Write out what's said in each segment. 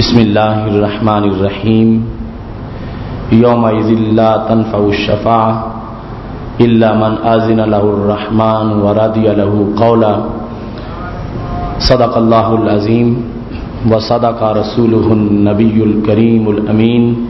बसमीम योम तनफ़ा मन आजिन रहमान वरदी कौला सदक़ल्लाज़ीम व सदक़ा रसूल नबीकरीमीन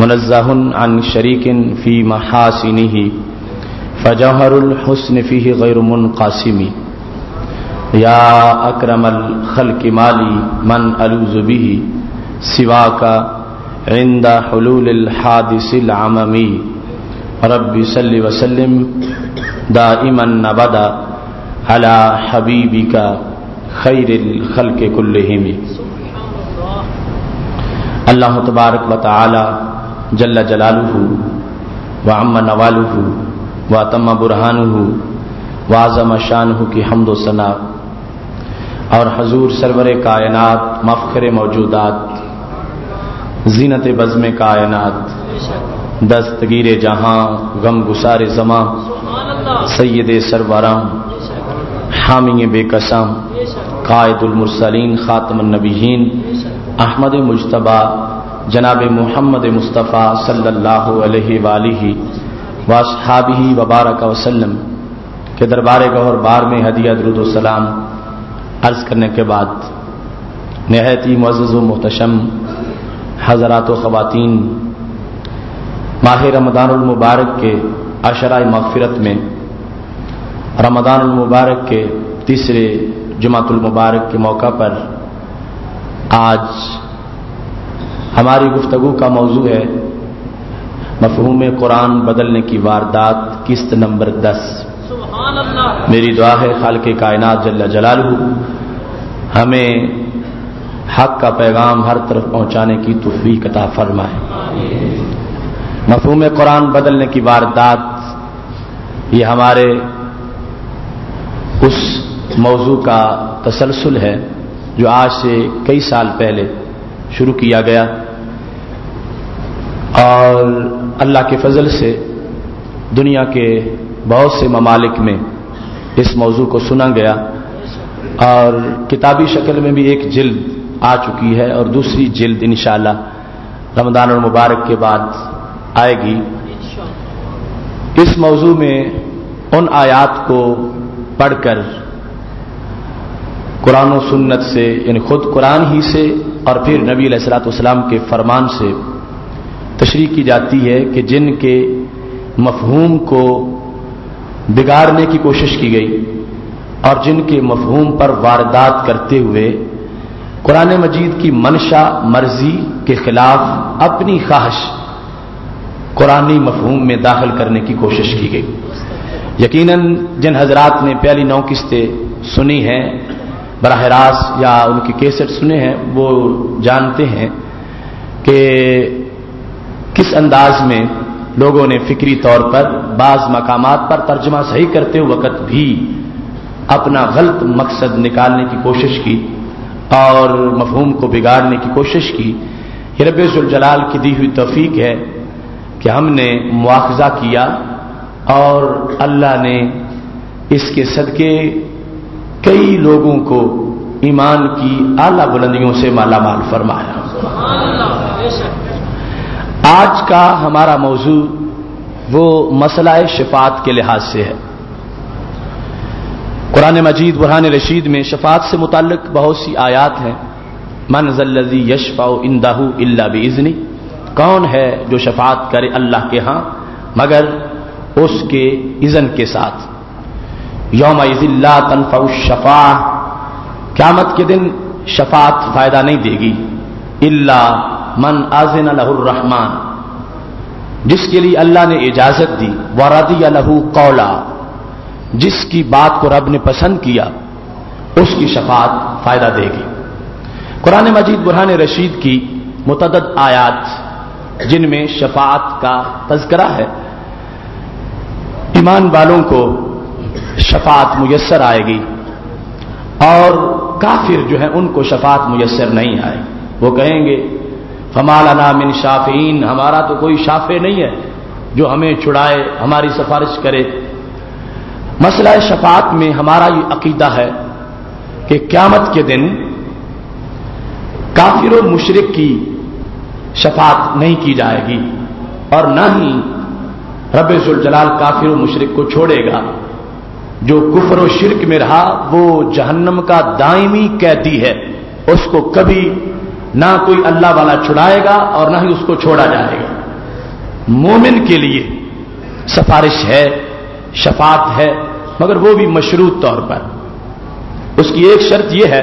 मुनज़ाहन अन शरीकिन फ़ी महासिनी ही फ़जहरुलहसन फ़ी गैरमन कासिमी या अक्रमल खल माली मन अलूजुबी सिवा का रिंदा हलूल हादिसिल आममी रबी सल्ल वसलम दा इमन नबदा अला हबीबी का खैर खल के कुल्लहिमी। अल्लाह तबारक व ताली जल्ला जलालू व अम्मा नवालू व तम्मा बुरहानू व आज़म शानू की हमदो सना। और हजूर सरवर कायनात मफखर मौजूदात, जीनत बज़म कायनात दस्तगीर जहाँ, गम गुसार जमा सैद सरवराम हामी बेकसम कायदुलमरसलिन ख़ातमनबीन अहमद मुशतबा जनाब मोहम्मद मुस्तफ़ा सल्ला अलैहि वबारक वसलम के दरबार गौर बार में हदिया सलाम अर्ज़ करने के बाद नहायत ही व मोहतशम हजरात ख़वातीन माह रमदानमबारक के अशरा मगफरत में रमदानमबारक के तीसरे जुमातुलमबारक के मौका पर आज हमारी गुफ्तगु का मौजू है। मफहूम कुरान बदलने की वारदात किस्त नंबर दस। मेरी दुआ है खाल के कायनात जल्ला जलालू हमें हक का पैगाम हर तरफ़ पहुँचाने की तुफी कता फरमाए। मफहूम कुरान बदलने की वारदात ये हमारे उस मौजू का तसलसल है जो आज से कई साल पहले शुरू किया गया। और अल्लाह के फजल से दुनिया के बहुत से ममालिक में इस मौजू को सुना गया। और किताबी शक्ल में भी एक जिल्द आ चुकी है और दूसरी जिल्द इन रमदान और मुबारक के बाद आएगी। इस मौजू में उन आयात को पढ़कर कुरान सुन्नत से, यानी खुद कुरान ही से और फिर नबी सलाम के फरमान से तशरी की जाती है कि जिनके मफहूम को बिगाड़ने की कोशिश की गई और जिनके मफहूम पर वारदात करते हुए कुरान मजीद की मनशा मर्ज़ी के खिलाफ अपनी ख्वाहिश कुरानी मफहूम में दाखिल करने की कोशिश की गई। यकीनन जिन हजरात ने प्याली नौ किस्तें सुनी हैं बरह रास्त या उनके कैसेट सुने हैं, वो जानते हैं कि किस अंदाज में लोगों ने फिक्री तौर पर बाज मकाम पर तर्जमा सही करते वक्त भी अपना गलत मकसद निकालने की कोशिश की और मफहूम को बिगाड़ने की कोशिश की। रबाल की दी हुई तोफीक है कि हमने मुआवजा किया और अल्लाह ने इसके सदके कई लोगों को ईमान की आला बुलंदियों से माला माल फरमाया। आज का हमारा मौजू वो मसला शफात के लिहाज से है। कुरान मजीद बुरहान रशीद में शफात से मुतक बहुत सी आयात हैं। मनजल्लजी यशफाओ इंदाहू इल्ला बिजनी कौन है जो शफात करे अल्लाह के हाँ मगर उसके इज़न के साथ? यौम इजिल्ला तनफा शफा। क्यामत के दिन शफात फ़ायदा नहीं देगी। इल्ला मन आजिन रहमान। जिसके लिए अल्लाह ने इजाज़त दी वरदी लहू कौला। जिसकी बात को रब ने पसंद किया, उसकी शफात फ़ायदा देगी। कुरान मजीद बुरहान रशीद की मुतद आयात, जिनमें शफात का तस्करा है। ईमान वालों को शफात मुयसर आएगी। और काफिर जो है, उनको शफात मुयसर नहीं आए वो कहेंगे, फमालाना मिन शाफीन हमारा तो कोई शाफे नहीं है जो हमें छुड़ाए, हमारी सिफारिश करे। मसला शफात में हमारा ये अकीदा है कि क्यामत के दिन काफिर मुशरक की शफात नहीं की जाएगी और न ही रबेजुल जलाल काफिर मुशरक को छोड़ेगा। जो कुफर शिरक में रहा, वो जहन्नम का दायमी कैदी है। उसको कभी ना कोई अल्लाह वाला छुड़ाएगा और ना ही उसको छोड़ा जाएगा। मोमिन के लिए सिफारिश है, शफात है, मगर वो भी मशरूत तौर पर। उसकी एक शर्त यह है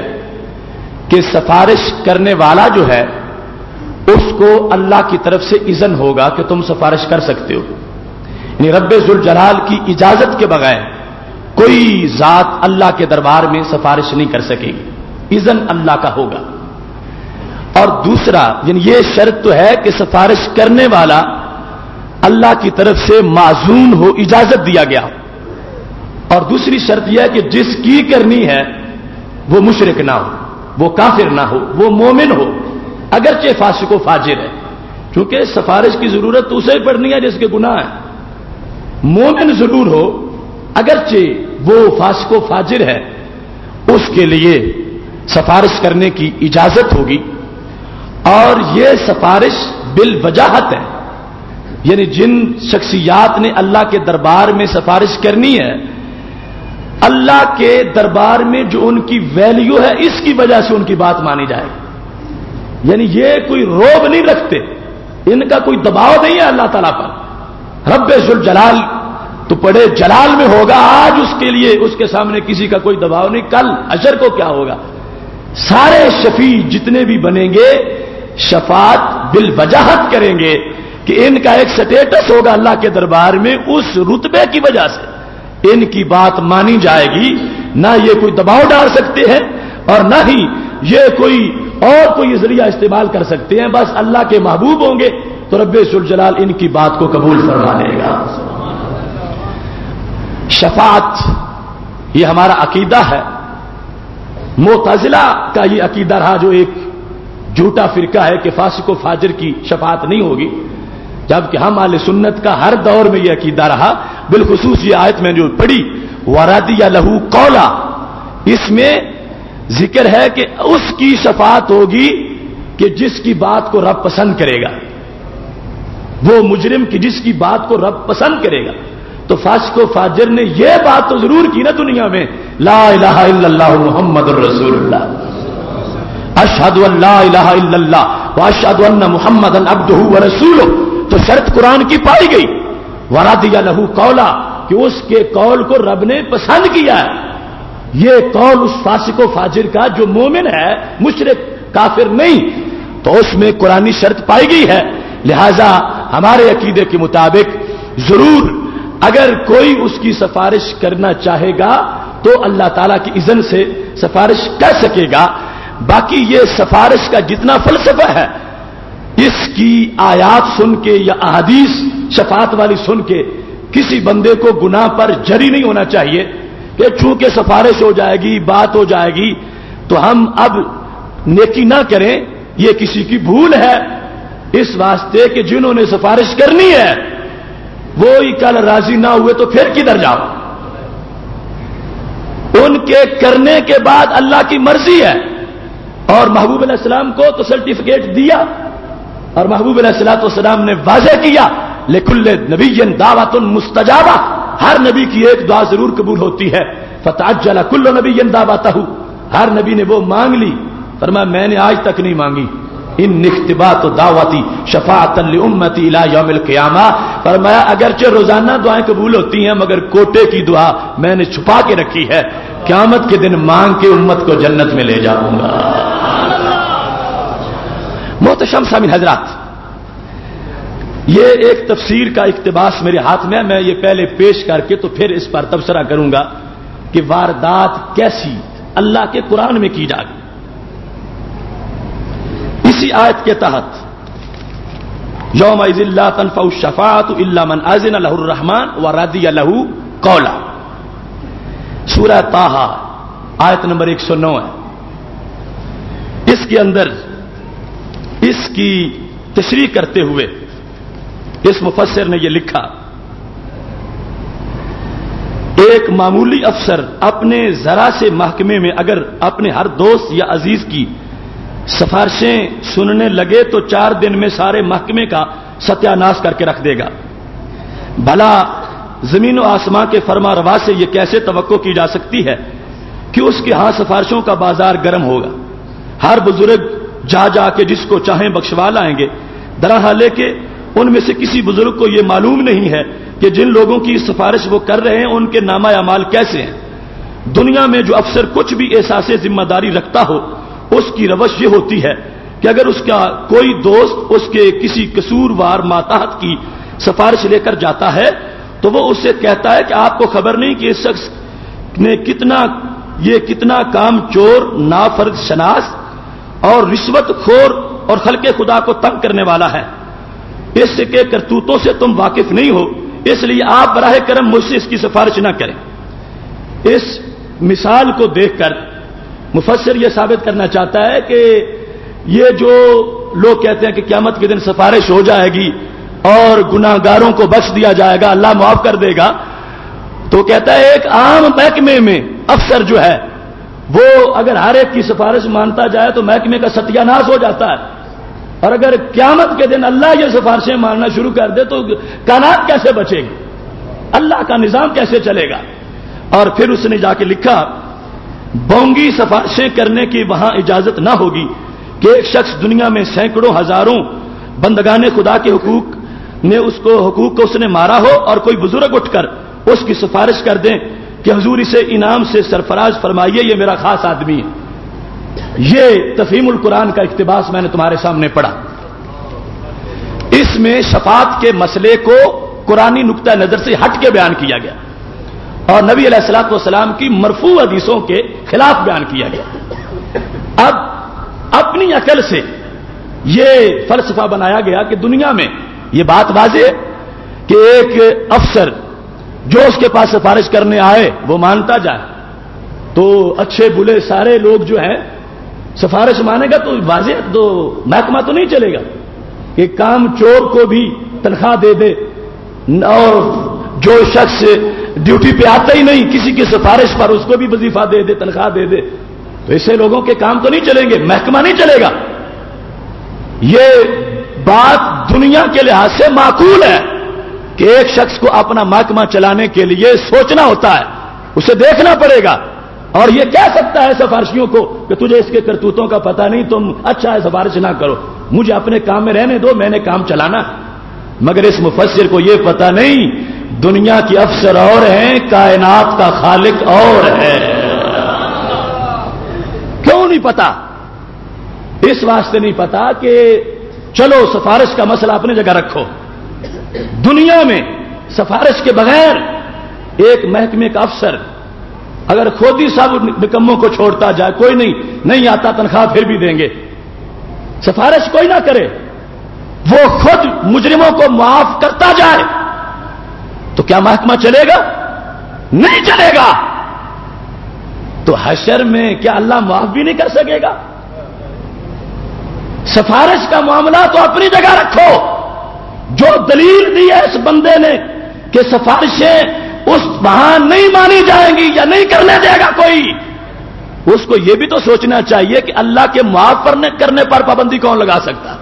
कि सिफारिश करने वाला जो है, उसको अल्लाह की तरफ़ से इजन होगा कि तुम सिफारिश कर सकते हो। यानी रब्बुल जलाल की इजाज़त के बगैर कोई जात अल्लाह के दरबार में सिफारिश नहीं कर सकेगी। इजन अल्लाह का होगा। और दूसरा, यानी ये शर्त तो है कि सिफारिश करने वाला अल्लाह की तरफ़ से माजून हो, इजाज़त दिया गया हो। और दूसरी शर्त यह है कि जिसकी करनी है, वो मुशरक ना हो, वो काफिर ना हो, वो मोमिन हो। अगरचे फासिको फाजिर है। क्योंकि सिफारिश की ज़रूरत तो उसे पड़नी है जिसके गुनाह है। मोमिन ज़रूर हो, अगरचे वो फासिको फाजिर है, उसके लिए सिफारिश करने की इजाज़त होगी। और ये सिफारिश बिल वजाहत है। यानी जिन शख्सियात ने अल्लाह के दरबार में सिफारिश करनी है, अल्लाह के दरबार में जो उनकी वैल्यू है, इसकी वजह से उनकी बात मानी जाएगी यानी ये कोई रोब नहीं रखते। इनका कोई दबाव नहीं है अल्लाह तला पर। रब्बुल जलाल तो पड़े जलाल में होगा, आज उसके लिए, उसके सामने किसी का कोई दबाव नहीं, कल अशर को क्या होगा? सारे शफी जितने भी बनेंगे, शफात बिल वजाहत करेंगे कि इनका एक स्टेटस होगा अल्लाह के दरबार में उस रुतबे की वजह से। इनकी बात मानी जाएगी, ना ये कोई दबाव डाल सकते हैं और ना ही ये कोई और कोई ज़रिया इस्तेमाल कर सकते हैं। बस अल्लाह के महबूब होंगे तो रब्बे जलाल इनकी बात को कबूल फरमा लेगा शफात, ये हमारा अकीदा है। मोतजिला का ये अकीदा रहा जो एक झूठा फिरका है कि फासिको फाजिर की शफात नहीं होगी, जबकि हम आल सुन्नत का हर दौर में यह अकीदा रहा। बिलखसूस ये आयत में जो पढ़ी वरादिया लहू कौला इसमें ज़िक्र है कि उसकी शफात होगी कि जिसकी बात को रब पसंद करेगा। वो मुजरिम की जिसकी बात को रब पसंद करेगा। तो फासिको फाजिर ने यह बात तो ज़रूर की ना दुनिया में, ला मोहम्मद अशहद मोहम्मद अब्दू रसूल तो शर्त कुरान की पाई गई। वरा दिया लहू कौला कि उसके कौल को रब ने पसंद किया है। ये कौल उस फासिको फाजिर का जो मोमिन है, मुशरक, काफिर नहीं। तो उसमें कुरानी शर्त पाई गई है। लिहाजा हमारे अकीदे के मुताबिक ज़रूर अगर कोई उसकी सिफारिश करना चाहेगा तो अल्लाह तला की इजन से सिफारिश कर सकेगा। बाकी ये सिफारिश का जितना फलसफा है, इसकी आयात सुन के या अहदीस, शफात वाली सुन के किसी बंदे को गुनाह पर जरी नहीं होना चाहिए कि चूँकि सिफारिश हो जाएगी, बात हो जाएगी तो हम अब नेकी ना करें यह किसी की भूल है। इस वास्ते कि जिन्होंने सिफारिश करनी है वो ही कल राज़ी ना हुए तो फिर किधर जाओ? उनके करने के बाद अल्लाह की मर्ज़ी है। और महबूब अलैहिस्सलाम को तो सर्टिफिकेट दिया, और महबूब अलैहिस्सलाम ने वाजह किया, लेकुल्ले नबीन दावतुन मुस्तजाबा। हर नबी की एक दुआ ज़रूर कबूल होती है। फताजला कुल्लो नबीन दावता हर नबी ने वो मांग ली। पर मैंने आज तक नहीं मांगी। इन निख्तबा तो दावती शफात उम्मती इला यौमिल क़यामा। पर मैं अगरचे रोज़ाना दुआएँ कबूल होती हैं, मगर कोटे की दुआ मैंने छुपा के रखी है। क्यामत के दिन मांग के उम्मत को जन्नत में ले जाऊँगा। मोहतशम सामिन हजरात, ये एक तफसीर का इकतबास मेरे हाथ में मैं ये पहले पेश करके तो फिर इस पर तबसरा करूँगा कि वारदात कैसी अल्लाह के कुरान में की जाए इसी आयत के तहत, यौम इजिल्ला तनफ़ा शफात मन अजिन रहमान व रदी लहू कौला। सूरह ताहा, आयत नंबर 109 है। इसके अंदर, इसकी तशरी करते हुए, इस मुफसर ने यह लिखा, एक मामूली अफसर अपने जरा से महकमे में अगर अपने हर दोस्त या अज़ीज़ की सिफारिशें सुनने लगे तो चार दिन में सारे महकमे का सत्यानाश करके रख देगा। भला ज़मीन आसमां के फरमा रवा से यह कैसे तो की जा सकती है कि उसके यहाँ सिफारिशों का बाज़ार गर्म होगा? हर बुज़ुर्ग जा जाके जिसको चाहें बख्शवा लाएँगे। दरहा लेके उनमें से किसी बुज़ुर्ग को यह मालूम नहीं है कि जिन लोगों की सिफारिश वो कर रहे हैं, उनके नामा अमाल कैसे हैं। दुनिया में जो अफसर कुछ भी एहसास ज़िम्मेदारी रखता हो उसकी रवश यह होती है कि अगर उसका कोई दोस्त उसके किसी कसूरवार माताहत की सिफारिश लेकर जाता है तो वो उससे कहता है कि आपको खबर नहीं कि इस शख्स ने कितना, ये कितना काम चोर नाफर्द शनास और रिश्वत खोर और खलके खुदा को तंग करने वाला है। इसके करतूतों से तुम वाकिफ नहीं हो, इसलिए आप बराह करम मुझसे इसकी सिफारिश ना करें। इस मिसाल को देखकर मुफसर यह साबित करना चाहता है कि ये जो लोग कहते हैं कि क्यामत के दिन सिफारिश हो जाएगी और गुनाहगारों को बख्श दिया जाएगा, अल्लाह माफ़ कर देगा तो कहता है, एक आम महकमे में अफसर जो है, वो अगर हर एक की सिफारिश मानता जाए तो महकमे का सत्यानाश हो जाता है। और अगर क्यामत के दिन अल्लाह ये सिफारिशें मानना शुरू कर दे तो कानात कैसे बचेगी? अल्लाह का निज़ाम कैसे चलेगा? और फिर उसने जाके लिखा बोंगी सिफारिशें करने की वहाँ इजाज़त ना होगी कि एक शख्स दुनिया में सैकड़ों हज़ारों बंदगाने खुदा के हुकूक ने उसको हुकूक को उसने मारा हो और कोई बुज़ुर्ग उठकर उसकी सिफारिश कर दें कि हजूर इसे इनाम से सरफराज फरमाइए, ये मेरा खास आदमी है। ये तफीमुल कुरान का इकतबास मैंने तुम्हारे सामने पढ़ा। इसमें शफात के मसले को कुरानी नुकता नज़र से हट के बयान किया गया। और नबी सलाम की मरफू हदीसों के खिलाफ बयान किया गया। अब अपनी अकल से यह फलसफा बनाया गया कि दुनिया में यह बात वाजे कि एक अफसर जो उसके पास सिफारिश करने आए, वो मानता जाए। तो अच्छे बुले सारे लोग जो हैं, सिफारिश मानेगा तो वाजे तो महकमा तो नहीं चलेगा कि काम चोर को भी तनख्वाह दे दे। और जो शख्स ड्यूटी पे आता ही नहीं, किसी की सिफारिश पर उसको भी वजीफा दे दे, तनख्वाह दे दे। तो ऐसे लोगों के काम तो नहीं चलेंगे, महकमा नहीं चलेगा। ये बात दुनिया के लिहाज से माकूल है कि एक शख्स को अपना महकमा चलाने के लिए सोचना होता है, उसे देखना पड़ेगा। और यह कह सकता है सिफारशियों को कि तुझे इसके करतूतों का पता नहीं, तुम अच्छा है, सिफारिश ना करो। मुझे अपने काम में रहने दो, मैंने काम चलाना। मगर इस मुफसर को यह पता नहीं दुनिया की अफसर और हैं, कायनात का खालिक और है। क्यों नहीं पता? इस वास्ते नहीं पता कि चलो, सिफारिश का मसला अपनी जगह रखो। दुनिया में सिफारिश के बगैर एक महकमे का अफसर अगर खुद ही सब निकम्मों को छोड़ता जाए, कोई नहीं नहीं आता, तनख्वाह फिर भी देंगे। सिफारिश कोई ना करे। वो खुद मुजरिमों को माफ़ करता जाए। तो क्या महकमा चलेगा? नहीं चलेगा। तो हशर में क्या अल्लाह माफ़ भी नहीं कर सकेगा? सिफारिश का मामला तो अपनी जगह रखो। जो दलील दी है इस बंदे ने कि सिफारिशें उस वहाँ नहीं मानी जाएँगी या नहीं करने देगा कोई उसको यह भी तो सोचना चाहिए कि अल्लाह के माफ़ करने, करने पर पाबंदी कौन लगा सकता?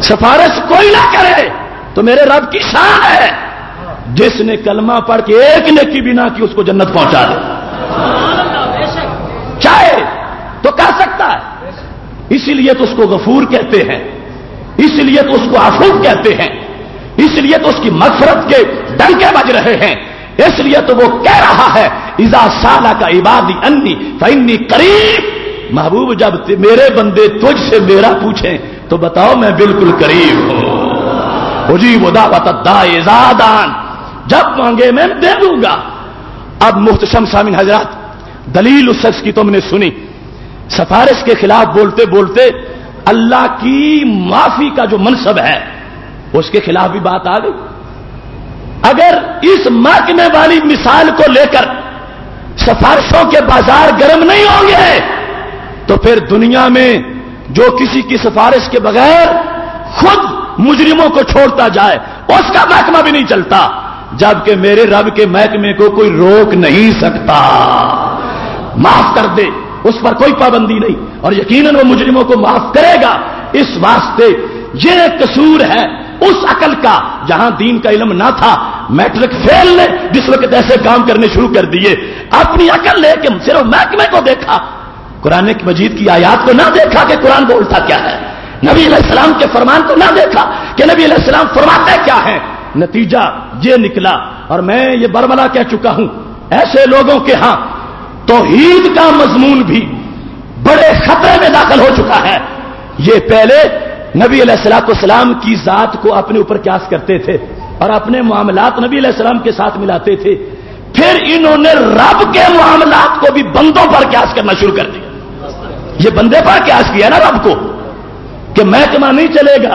सिफारिश कोई ना करे। तो मेरे रब की शान है। जिसने कलमा पढ़ के एक ने की बिना की, उसको जन्नत पहुँचा दे। चाहे तो कह सकता है। इसीलिए तो उसको गफूर कहते हैं। इसलिए तो उसको आफूफ कहते हैं। इसलिए तो उसकी मगफरत के डंके बज रहे हैं। इसलिए तो वो कह रहा है, इजा साला का इबादी अन्नी फन्नी करीब। महबूब, जब मेरे बंदे तुझसे मेरा पूछें तो बताओ मैं बिल्कुल करीब हूँ। जी दावत दादान जब मांगे मैं दे दूँगा अब मुख्तम सामिन हजरात दलील उस शख्स की तुमने सुनी सफारिश के खिलाफ बोलते बोलते अल्लाह की माफ़ी का जो मनसब है उसके खिलाफ भी बात आ गई अगर इस महकमे वाली मिसाल को लेकर सिफारिशों के बाज़ार गर्म नहीं होंगे तो फिर दुनिया में जो किसी की सिफारिश के बगैर खुद मुजरिमों को छोड़ता जाए, उसका महकमा भी नहीं चलता, जबकि मेरे रब के महकमे को कोई रोक नहीं सकता। माफ़ कर दे, उस पर कोई पाबंदी नहीं, और यकीनन वो मुजरिमों को माफ़ करेगा। इस वास्ते ये कसूर है, उस अकल का, जहाँ दीन का इलम ना था, मैट्रिक फेल ने जिस वक्त ऐसे काम करने शुरू कर दिए, अपनी अकल लेके सिर्फ़ महकमे को देखा। कुरान मजीद की आयात को ना देखा कि कुरान बोलता क्या है। नबी सलाम के फरमान को ना देखा कि नबी सलाम फरमाते क्या है? नतीजा ये निकला और मैं ये बरमला कह चुका हूँ, ऐसे लोगों के यहाँ तोहीद का मजमून भी बड़े खतरे में दाखिल हो चुका है। ये पहले नबी सलाम की जात को अपने ऊपर क्यास करते थे और अपने मामलात नबी सलाम के साथ मिलाते थे। फिर इन्होंने रब के मामलात को भी बंदों पर क्यास करना शुरू कर दिया। ये बंदे पर क्यास किया ना रब को? कि महकमा नहीं चलेगा।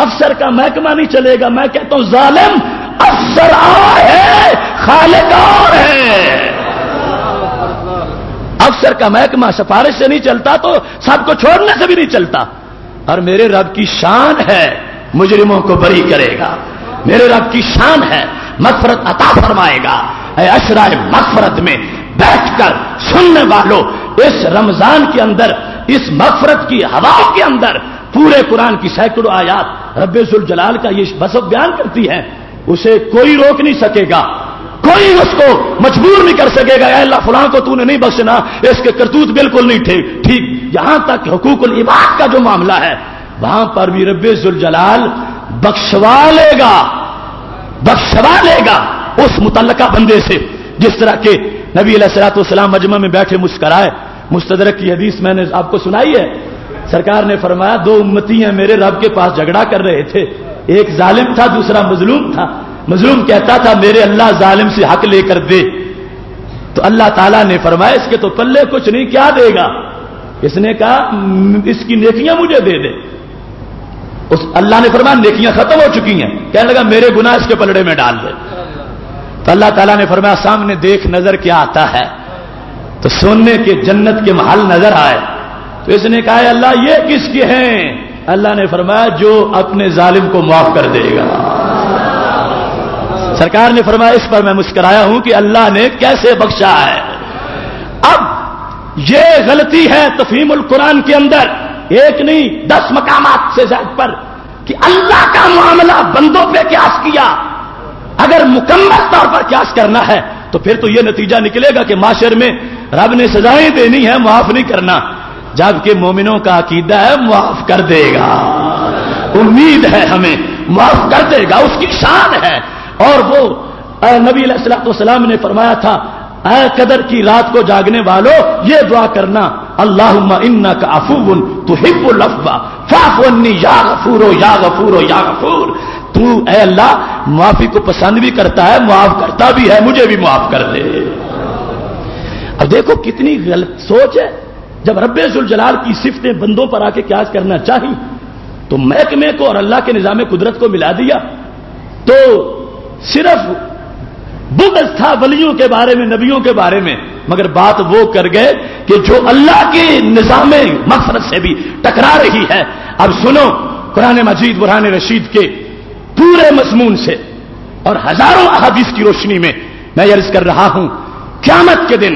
अफसर का महकमा नहीं चलेगा। मैं कहता हूँ, जालिम अफसर है खालिक और है। अफसर का महकमा सिफारिश से नहीं चलता तो सबको छोड़ने से भी नहीं चलता। और मेरे रब की शान है, मुजरिमों को बरी करेगा। मेरे रब की शान है, मगफरत अता फरमाएगा। अशरा मगफरत में बैठकर सुनने वालों, इस रमज़ान के अंदर, इस मगफरत की हवाओं के अंदर पूरे कुरान की सैकड़ों आयात रब्बुल जलाल का ये बसब बयान करती है, उसे कोई रोक नहीं सकेगा, कोई उसको मजबूर नहीं कर सकेगा अल्लाह, फुला को तूने नहीं बख्शना, इसके करतूत बिल्कुल नहीं ठीक ठीक, यहाँ तक हकूकुल इबाद का जो मामला है, वहाँ पर भी रब्बुल जलाल बख्शवा लेगा बख्शवा लेगा उस मुतलका बंदे से, जिस तरह के नबी सलाम मजमा में बैठे मुस्कराए। मुस्तदरक की हदीस मैंने आपको सुनाई है सरकार ने फरमाया, दो उम्मती हैं मेरे रब के पास झगड़ा कर रहे थे। एक जालिम था, दूसरा मजलूम था। मजलूम कहता था, मेरे अल्लाह जालिम से हक लेकर दे। तो अल्लाह ताला ने फरमाया, इसके तो पल्ले कुछ नहीं, क्या देगा? इसने कहा इसकी नेकियाँ मुझे दे दे। उस, अल्लाह ने फरमाया, नेकियाँ खत्म हो चुकी हैं। कहने लगा, मेरे गुनाह इसके पलड़े में डाल दे। तो अल्लाह ताला ने फरमाया, सामने देख नज़र क्या आता है? तो सोने के जन्नत के महल नज़र आए। तो इसने कहा अल्लाह, ये किसके हैं? अल्लाह ने फरमाया, जो अपने जालिम को माफ़ कर देगा। सरकार ने फरमाया, इस पर मैं मुस्कराया हूँ कि अल्लाह ने कैसे बख्शा है। अब ये गलती है तफीमुल कुरान के अंदर। एक नहीं, दस मकाम से ज़्यादा पर कि अल्लाह का मामला बंदों पे क्यास किया। अगर मुकम्मल तौर पर क्यास करना है तो फिर तो यह नतीजा निकलेगा कि माशर में रब ने सजाएँ देनी है, माफ़ नहीं करना। जबकि मोमिनों का अकीदा है, माफ़ कर देगा। उम्मीद है हमें, माफ़ कर देगा, उसकी शान है। और वो नबी सलाम ने फरमाया था अ कदर की रात को जागने वालों, ये दुआ करना अल्लाह इन्ना का अफून तो हिब्बुल अफवा फाफनी या गफूरो या गफूरो, या गफूर। तू ए अल्लाह, माफ़ी को पसंद भी करता है, माफ़ करता भी है, मुझे भी माफ़ कर दे। अब देखो कितनी गलत सोच है। जब रब्बुल जलाल की सिफतें बंदों पर आके क्या करना चाहिए? तो महकमे को और अल्लाह के निज़ाम कुदरत को मिला दिया। तो सिर्फ़ बुगज था वलियों के बारे में, नबियों के बारे में, मगर बात वो कर गए कि जो अल्लाह के निज़ाम मकसरत से भी टकरा रही है। अब सुनो, कुरान मजीद, बुरहान रशीद के पूरे मजमून से और हज़ारों अहादीस की रोशनी में मैं अर्ज़ कर रहा हूँ, क्यामत के दिन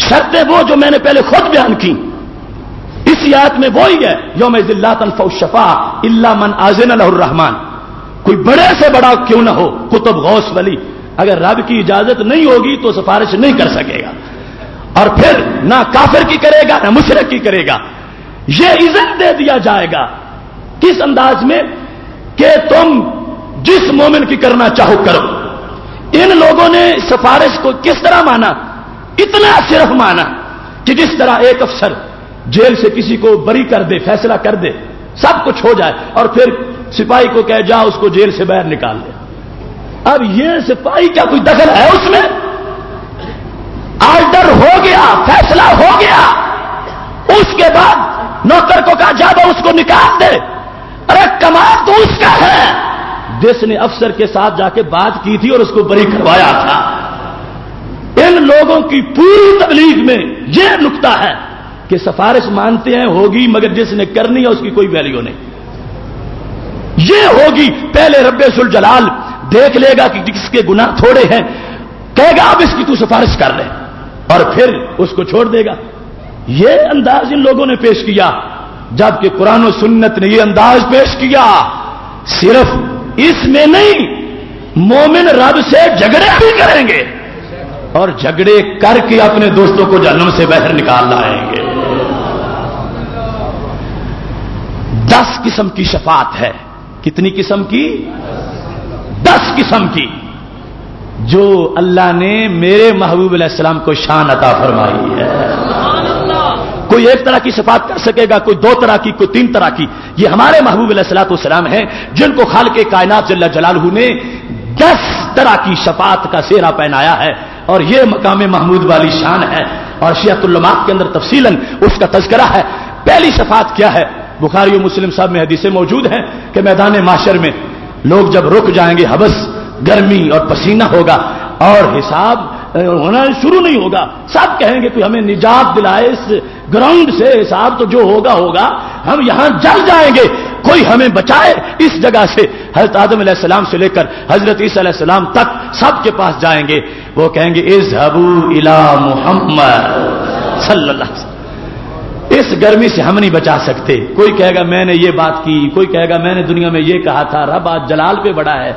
शर्तें वो जो मैंने पहले खुद बयान की। इस याद में वो ही है योम शफा, इल्ला मन आजिन रहमान। कोई बड़े से बड़ा क्यों ना हो, कुतुब गौस वली। अगर रब की इजाज़त नहीं होगी तो सिफारिश नहीं कर सकेगा। और फिर ना काफिर की करेगा, ना मुशरक की करेगा। ये इज़्ज़त दे दिया जाएगा। किस अंदाज में? कि तुम जिस मोमिन की करना चाहो करो। इन लोगों ने सिफारिश को किस तरह माना? इतना सिर्फ़ माना कि जिस तरह एक अफसर जेल से किसी को बरी कर दे, फैसला कर दे, सब कुछ हो जाए और फिर सिपाही को कह, जा उसको जेल से बाहर निकाल दे। अब ये सिपाही क्या कोई दखल है उसमें? आर्डर हो गया, फैसला हो गया। उसके बाद नौकर को कहा जाओ उसको निकाल दे। अरे, कमाल तो उसका है। देश ने अफसर के साथ जाके बात की थी और उसको बरी करवाया था। लोगों की पूरी तकलीफ़ में यह नुकता है कि सिफारिश मानते हैं, होगी, मगर जिसने करनी है उसकी कोई वैल्यू नहीं। ये होगी, पहले रब्बे जलाल देख लेगा कि किसके गुनाह थोड़े हैं, कहेगा, अब इसकी तू सिफारिश कर ले। और फिर उसको छोड़ देगा। ये अंदाज इन लोगों ने पेश किया, जबकि कुरान सुन्नत ने यह अंदाज पेश किया, सिर्फ़ इसमें नहीं, मोमिन रब से झगड़े भी करेंगे। और झगड़े करके अपने दोस्तों को जन्म से बाहर निकाल लाएँगे। दस किस्म की शफात है। कितनी किस्म की? दस किस्म की। जो अल्लाह ने मेरे महबूब सलाम को शान अता फरमाई है। कोई एक तरह की सफात कर सकेगा, कोई दो तरह की, कोई तीन तरह की। ये हमारे महबूब सलाम हैं, जिनको खाल के कायनात जल्ला जलालहू ने दस तरह की शफात का सेरा पहनाया है। और ये मकाम महमूद वाली शान है। और शियातुल्लमात के अंदर तफसीलन उसका तस्करा है। पहली सफात क्या है? बुखारी मुस्लिम साहब में हदीसें मौजूद हैं कि मैदान माशर में लोग जब रुक जाएँगे, हबस, गर्मी और पसीना होगा और हिसाब होना शुरू नहीं होगा। सब कहेंगे कि हमें निजात दिलाए इस ग्राउंड से हिसाब तो जो होगा होगा। हम यहाँ जल जाएँगे। कोई हमें बचाए इस जगह से। हज़रत आदम सलाम से लेकर हज़रत ईसलाम तक सबके पास जाएँगे। वो कहेंगे इस हबू इला मोहम्मद इस गर्मी से हम नहीं बचा सकते। कोई कहेगा, मैंने ये बात की। कोई कहेगा, मैंने दुनिया में ये कहा था, रब आज जलाल पे बड़ा है।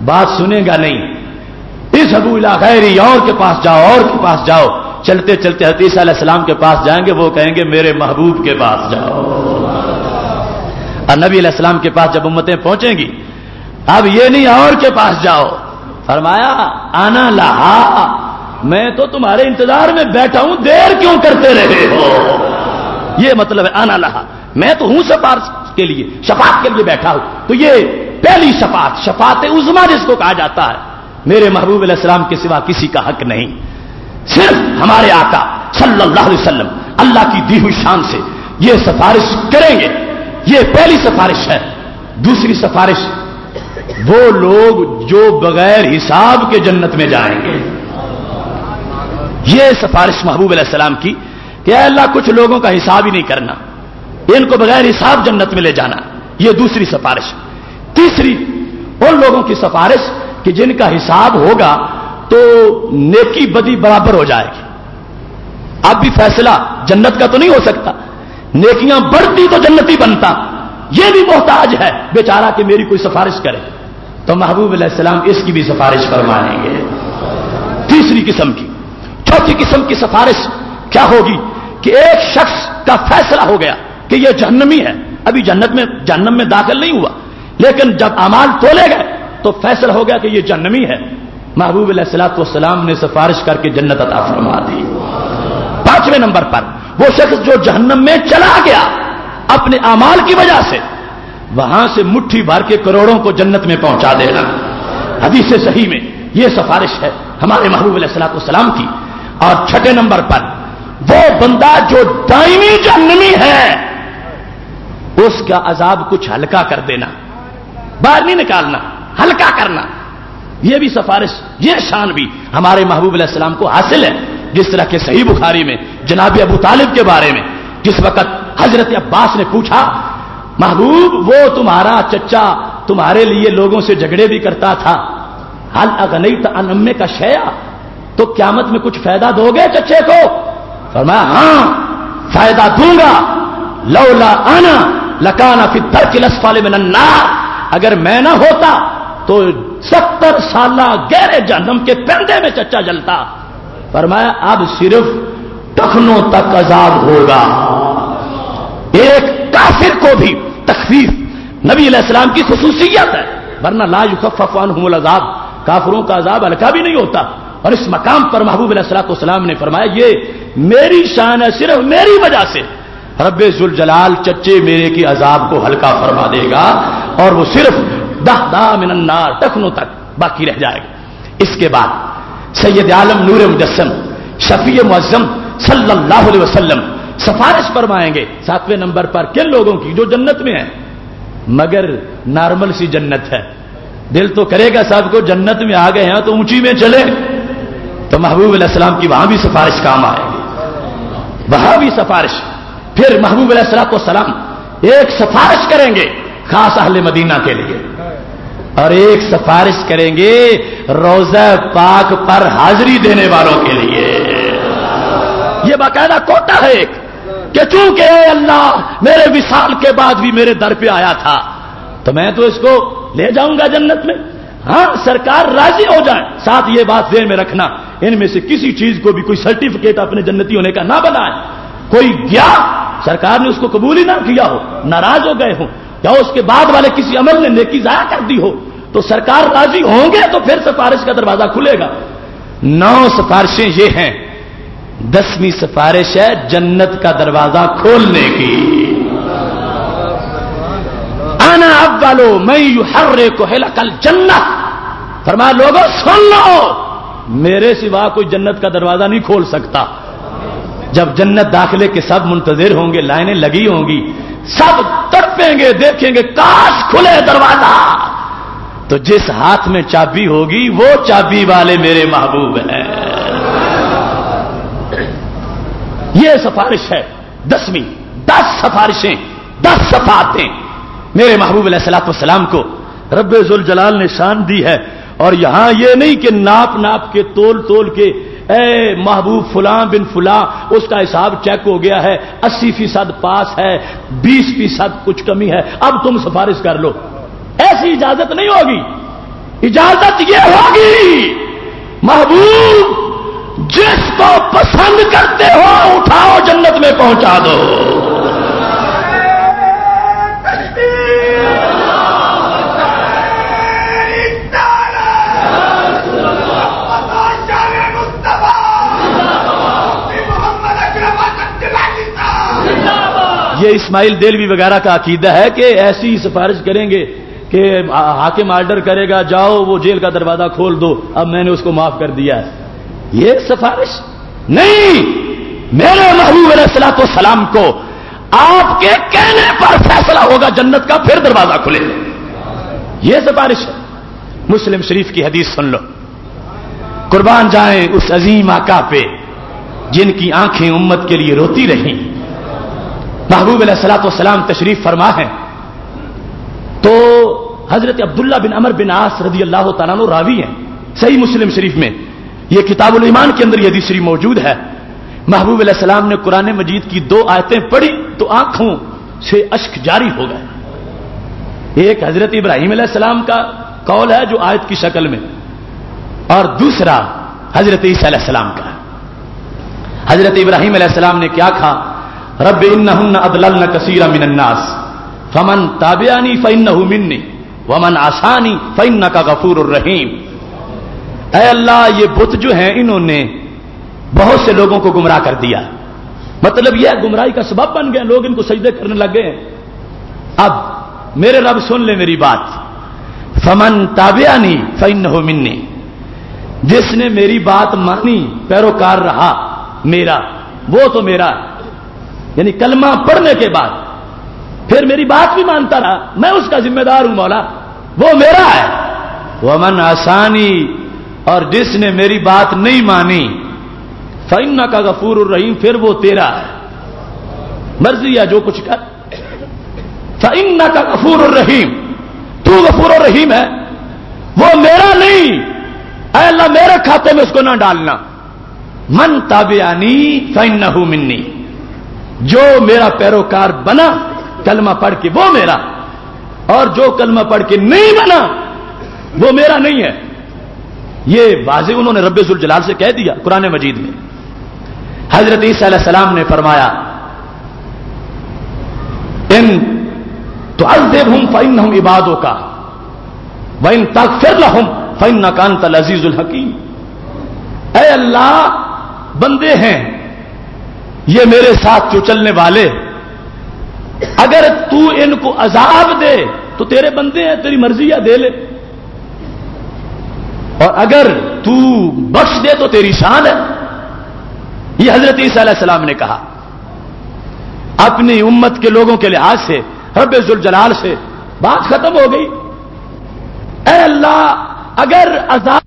बात सुनेगा नहीं। इस अबू खैरी और के पास जाओ, और के पास जाओ। चलते चलते हतीस सलाम के पास जाएँगे, वो कहेंगे, मेरे महबूब के पास जाओ। और नबी सलाम के पास जब उम्मतें पहुंचेंगी, अब ये नहीं, और के पास जाओ। फरमाया, आना लहा, मैं तो तुम्हारे इंतज़ार में बैठा हूँ, देर क्यों करते रहे हो? ये मतलब है, आना लहा। मैं तो हूँ सफारश के लिए, शफात के लिए बैठा हूँ। तो ये पहली शफात शफात उजमा जिसको कहा जाता है मेरे महबूब सलाम के सिवा किसी का हक नहीं। सिर्फ़ हमारे आका सल्लल्लाहु अलैहि वसल्लम अल्लाह की दी हुई शान से ये सिफारिश करेंगे। ये पहली सिफारिश है। दूसरी सिफारिश, वो लोग जो बगैर हिसाब के जन्नत में जाएँगे। ये सिफारिश महबूब सलाम की कि अल्लाह, कुछ लोगों का हिसाब ही नहीं करना। इनको बगैर हिसाब जन्नत में ले जाना। यह दूसरी सिफारिश। तीसरी, उन लोगों की सिफारिश कि जिनका हिसाब होगा तो नेकी बदी बराबर हो जाएगी। अब भी फैसला जन्नत का तो नहीं हो सकता। नेकियाँ बढ़ती तो जन्नती बनता। यह भी मोहताज है, बेचारा कि मेरी कोई सिफारिश करे। तो महबूब सलाम इसकी भी सिफारिश फरमाएँगे। तीसरी किस्म की, चौथी किस्म की सिफारिश क्या होगी कि एक शख्स का फैसला हो गया कि यह जहन्नमी है। अभी जन्नत में जन्नम में दाखिल नहीं हुआ। लेकिन जब अमाल तोले गए तो फैसला हो गया कि यह जन्नमी है। महबूब सलाम ने सिफारिश करके जन्नत अता फरमा दी। पाँचवें नंबर पर, वो शख्स जो जहन्नम में चला गया, अपने अमाल की वजह से, वहाँ से मुट्ठी भर के करोड़ों को जन्नत में पहुँचा देना। हदीस सही में यह सिफारिश है हमारे महबूब सलाम की। और छठे नंबर पर, वो बंदा जो दाइमी जहनमी है, उसका अजाब कुछ हल्का कर देना, बाहर नहीं निकालना। हल्का करना। यह भी सिफारिश यह शान भी हमारे महबूब सलाम को हासिल है, जिस तरह के सही बुखारी में, जनाब अबू तालिब के बारे में, जिस वक्त हज़रत अब्बास ने पूछा, महबूब, वो तुम्हारा चच्चा तुम्हारे लिए लोगों से झगड़े भी करता था। हल अगनई अनम्मे का शया तो क्यामत में कुछ फ़ायदा दोगे चच्चे को? फरमाया, हाँ, फ़ायदा दूँगा। लौला आना लकाना फिर तर्क लसफाले में नन्ना अगर मैं ना होता तो सत्तर साल गहरे जन्म के पेंदे में चच्चा जलता। फरमाया, अब सिर्फ़ टखनों तक अजाब होगा। एक काफिर को भी तकलीफ़ नबी अलैहिस्सलाम की खसूसियत है। वरना ला युखफ़ान अजाब, काफरों का अजाब हल्का भी नहीं होता। और इस मकाम पर महबूब सलाम ने फरमाया, ये मेरी शान है, सिर्फ़ मेरी वजह से। रब्बे जुल जलाल चच्चे मेरे की अजाब को हल्का फरमा देगा, और वो सिर्फ़ दह दा मिनन्नार टखनों तक बाकी रह जाएगा। इसके बाद सैयद आलम नूर मुजस्म शफी मुजम सल्लल्लाहु अलैहि वसल्लम सिफारिश फरमाएँगे, सातवें नंबर पर, किन लोगों की जो जन्नत में है? मगर नॉर्मल सी जन्नत है। दिल तो करेगा साहब को, जन्नत में आ गए हैं तो ऊँची में चले। तो महबूब सलाम की वहाँ भी सिफारिश काम आएगी। वहाँ भी सिफारिश। फिर महबूब सलाम एक सिफारिश करेंगे। खास अहले मदीना के लिए। और एक सिफारिश करेंगे, रोजा पाक पर हाजिरी देने वालों के लिए। यह बाकायदा कोटा है एक, कि चूँकि अल्लाह मेरे विशाल के बाद भी मेरे दर पे आया था तो मैं तो इसको ले जाऊँगा जन्नत में। हाँ, सरकार राज़ी हो जाए, साथ ये बात देर में रखना। इनमें से किसी चीज़ को भी कोई सर्टिफिकेट अपने जन्नती होने का ना बनाए। कोई गया, सरकार ने उसको कबूल ही ना किया हो, नाराज़ हो गए हो। या उसके बाद वाले किसी अमल ने नेकी जाया कर दी हो तो सरकार राज़ी होंगे तो फिर सिफारिश का दरवाज़ा खुलेगा। नौ सिफारिशें ये हैं। दसवीं सिफारिश है जन्नत का दरवाज़ा खोलने की। आना अब वालो, मैं यू हर्रे को हेला कल जन्नत। फरमा लोगों, सुन लो। मेरे सिवा कोई जन्नत का दरवाज़ा नहीं खोल सकता। जब जन्नत दाखिले के सब मुंतजिर होंगे, लाइनें लगी होंगी सब तड़पेंगे, देखेंगे, काश खुले दरवाज़ा। तो जिस हाथ में चाबी होगी, वो चाबी वाले मेरे महबूब हैं। ये सिफारिश है, दसवीं, दस सिफारिशें, दस सफातें मेरे महबूब सलाम को। रब्बुल जलाल ने शान दी है, और यहाँ ये नहीं कि नाप नाप के तोल तोल के ए, महबूब फुला बिन फुला, उसका हिसाब चेक हो गया है, अस्सी फ़ीसद पास है, बीस फ़ीसद कुछ कमी है, अब तुम सिफारिश कर लो। ऐसी इजाज़त नहीं होगी। इजाज़त यह होगी, महबूब, जिसको पसंद करते हो, उठाओ जन्नत में पहुँचा दो। ये इस्माइल देलवी वगैरह का अकीदा है कि ऐसी ही सिफारिश करेंगे कि हाकिम आर्डर करेगा, जाओ, वो जेल का दरवाज़ा खोल दो, अब मैंने उसको माफ़ कर दिया है। ये सिफारिश नहीं! मेरे महबूब सलाम को आपके कहने पर फैसला होगा, जन्नत का फिर दरवाज़ा खुले। ये सिफारिश है। मुस्लिम शरीफ की हदीस सुन लो। कुर्बान जाए उस अजीम आका पे, जिनकी आँखें उम्मत के लिए रोती रही। महबूब सलाम तशरीफ़ फरमा है। तो हज़रत अब्दुल्ला बिन अमर बिन आस रदी अल्लाह तु रावी हैं, सही मुस्लिम शरीफ में। यह किताबुल ईमान के अंदर यदि शरीफ मौजूद है। महबूब सलाम ने कुरान मजीद की दो आयतें पढ़ी तो आँखों से अश्क जारी हो गए। एक हज़रत इब्राहिम सलाम का कौल है जो आयत की शक्ल में, और दूसरा हज़रत ईसा सलाम का हज़रत इब्राहिम सलाम ने क्या कहा? रब इन अदल कसीरा मिनन्नास फमन ताबियानी फ़ैन मिन्नी वमन आसानी फ़ैन का गफूर रहीम अल्लाह ये बुत जो हैं इन्होंने बहुत से लोगों को गुमराह कर दिया। मतलब यह गुमराही का सबब बन गए, लोग इनको सजदे करने लग गए। अब मेरे रब सुन ले मेरी बात। फमन ताबियानी फ़ैन मिन्नी। जिसने मेरी बात मानी, पैरोकार रहा मेरा, वो तो मेरा। यानी कलमा पढ़ने के बाद, फिर मेरी बात भी मानता रहा, मैं उसका जिम्मेदार हूँ मौला, वो मेरा है। वो अमन आसानी, और जिसने मेरी बात नहीं मानी फैन्ना का गफूर रहीम, फिर वो तेरा है। मर्ज़ी है जो कुछ कर। फैन्ना का गफूर रहीम, तू गफूर रहीम है। वो मेरा नहीं। अल्लाह मेरे खाते में उसको ना डालना। मन ताबियानी फैन्ना मिन्नी। जो मेरा पैरोकार बना, कलमा पढ़ के वो मेरा। और जो कलमा पढ़ के नहीं बना, वो मेरा नहीं है। ये वाजे उन्होंने रब्बुल जलाल से कह दिया कुरान मजीद में। हज़रत सलाम ने फरमाया, इन तो अजदेब हम फ़ैन हम इबादों का व इन तक फिर लहम फ़ैन नकान तल अजीजुल हकीम। अल्लाह, बंदे हैं ये मेरे साथ जो चलने वाले? अगर तू इनको अजाब दे तो तेरे बंदे हैं, तेरी मर्ज़ी या दे ले। और अगर तू बख्श दे तो तेरी शान है। ये हज़रत ईसीम ने कहा। अपनी उम्मत के लोगों के लिहाज से रब जलाल से बात खत्म हो गई। अल्लाह, अगर अजाब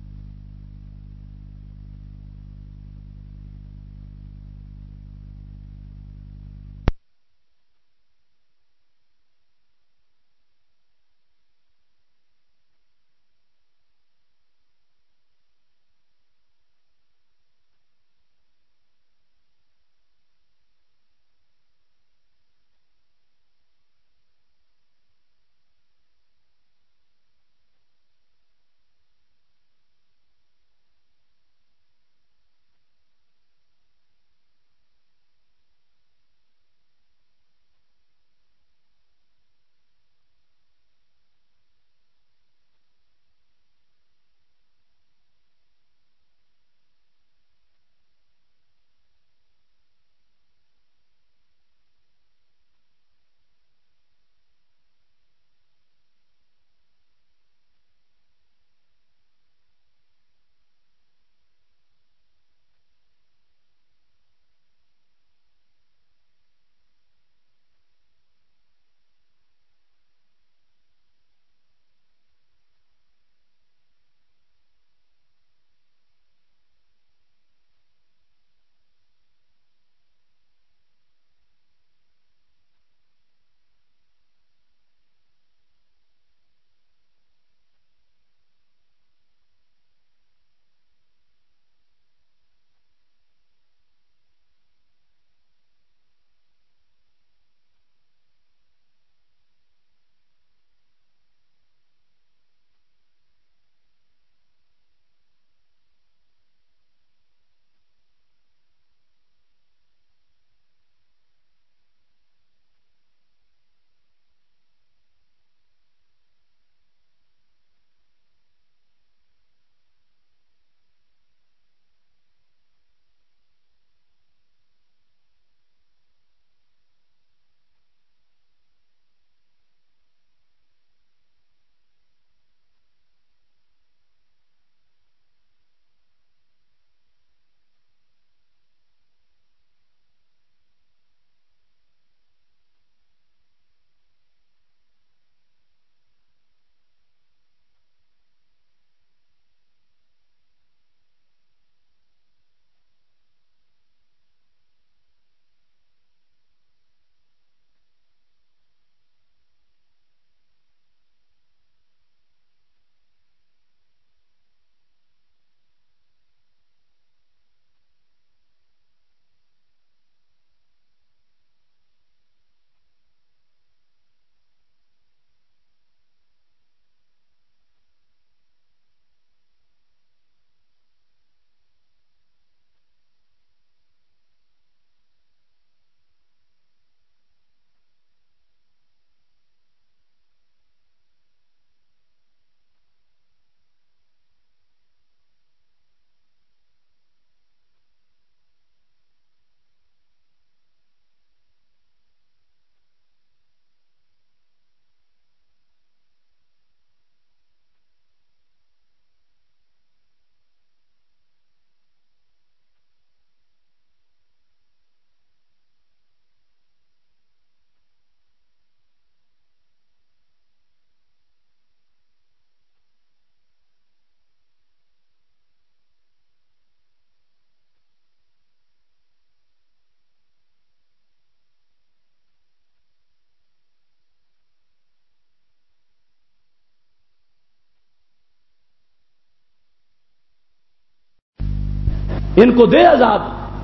इनको दे अजाब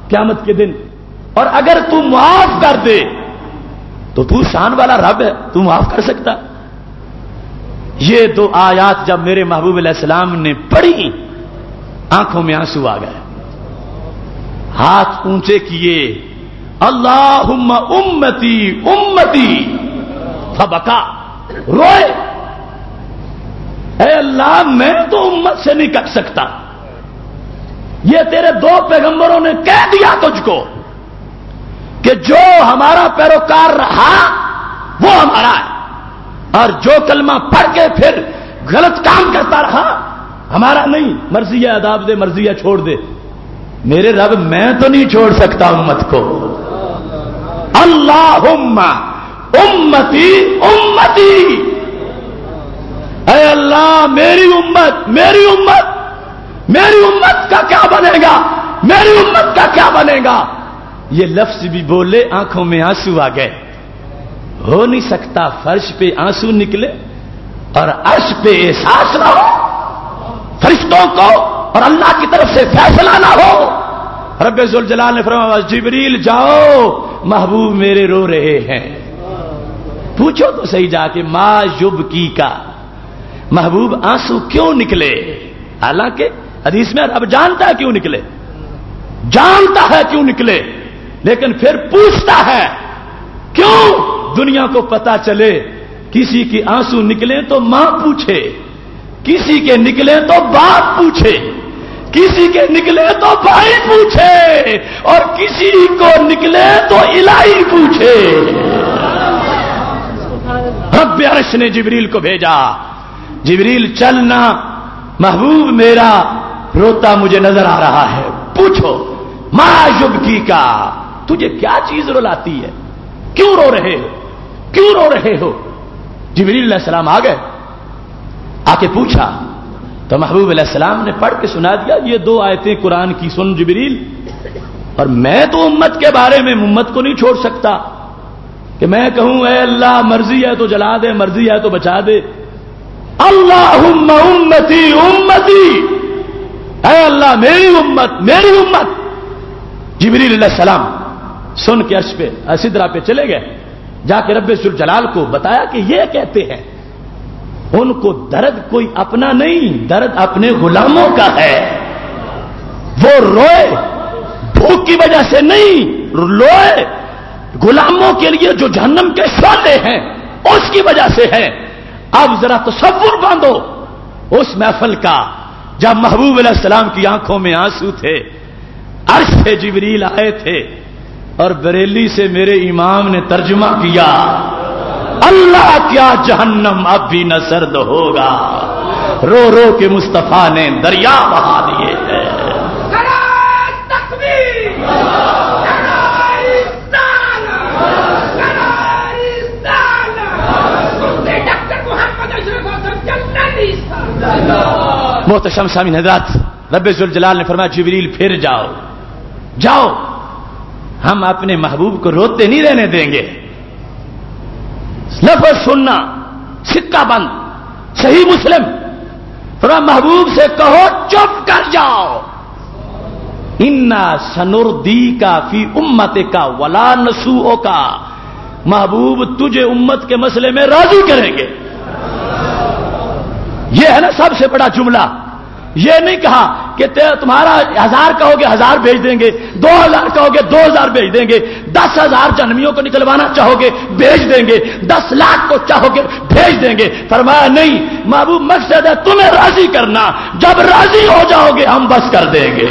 क्यामत के दिन। और अगर तू माफ़ कर दे तो तू शान वाला रब है, तू माफ़ कर सकता। ये दो आयात जब मेरे महबूब सलाम ने पढ़ी, आँखों में आँसू आ गए। हाथ ऊँचे किए अल्लाह उम्मती उम्मती, फबका, रोए। अल्लाह, मैं तो उम्मत से नहीं कट सकता। ये तेरे दो पैगंबरों ने कह दिया तुझको कि जो हमारा पैरोकार रहा, वो हमारा है। और जो कलमा पढ़ के फिर गलत काम करता रहा, हमारा नहीं। मर्ज़ी है अदाब दे, मर्ज़ी है, छोड़ दे। मेरे रब, मैं तो नहीं छोड़ सकता उम्मत को। अल्लाह उम्मती उम्मती। अरे अल्लाह, मेरी उम्मत मेरी उम्मत। मेरी उम्मत का क्या बनेगा? मेरी उम्मत का क्या बनेगा? ये लफ्ज भी बोले, आँखों में आँसू आ गए। हो नहीं सकता फर्श पे आँसू निकले और अर्श पे एहसास ना हो। फरिश्तों को और अल्लाह की तरफ़ से फैसला ना हो। रबुल जलाल ने फरमा जिबरील, जाओ, महबूब मेरे रो रहे हैं। पूछो तो सही जाके, माँ युब की का? महबूब आँसू क्यों निकले? हालाँकि हदीस में अब जानता है क्यों निकले? जानता है क्यों निकले? लेकिन फिर पूछता है, क्यों दुनिया को पता चले, किसी की आँसू निकले तो माँ पूछे, किसी के निकले तो बाप पूछे, किसी के निकले तो भाई पूछे, और किसी को निकले तो इलाई पूछे। रब अरश ने जिबरील को भेजा, जिबरील, चलना महबूब मेरा रोता मुझे नज़र आ रहा है। पूछो की का? तुझे क्या चीज़ रुलाती है? क्यों रो रहे हो? क्यों रो रहे हो? जिबरील सलाम आ गए। आके पूछा तो महबूब सलाम ने पढ़ के सुना दिया, ये दो आयतें कुरान की, सुन जिबरील। और मैं तो उम्मत के बारे में उम्मत को नहीं छोड़ सकता कि मैं कहूँ ए अल्लाह, मर्ज़ी है तो जला दे, मर्ज़ी है तो बचा दे। अल्लाह उम्मती उम्मती! अल्लाह, मेरी उम्मत मेरी उम्मत। जिबरील सलाम सुन के अर्श पे, सिदरा पे चले गए। जाके रब्बे जलाल को बताया कि ये कहते हैं, उनको दर्द कोई अपना नहीं, दर्द अपने गुलामों का है। वो रोए, भूख की वजह से नहीं, रोए। गुलामों के लिए जो जहन्नम के शोले हैं, उसकी वजह से है। अब जरा तस्वुर बांधो, उस महफल का जब महबूब सलाम की आँखों में आँसू थे, अर्श से जिबरील आए थे, और बरेली से मेरे इमाम ने तर्जुमा किया, अल्लाह क्या जहन्नम अब भी न सर्द होगा। रो रो के मुस्तफ़ा ने दरिया बहा दिए हैं मोहतशम सामी हजरात जलाल ने फरमाया, जिबरील, फिर जाओ। जाओ। हम अपने महबूब को रोते नहीं रहने देंगे। लफज सुनना सिक्का बंद सही मुस्लिम। थोड़ा महबूब से कहो, चुप कर जाओ। इन्ना सनुर्दी का फ़ी उम्मत का वला नसूओ का महबूब तुझे उम्मत के मसले में राज़ी करेंगे। यह है ना सबसे बड़ा जुमला। यह नहीं कहा कि तुम्हारा हज़ार कहोगे, हज़ार भेज देंगे, दो हज़ार कहोगे, दो हज़ार भेज देंगे, दस हज़ार जन्मियों को निकलवाना चाहोगे, भेज देंगे, दस लाख को चाहोगे, भेज देंगे। फरमाया, नहीं, महबूब, मकसद है तुम्हें राज़ी करना। जब राज़ी हो जाओगे, हम बस कर देंगे।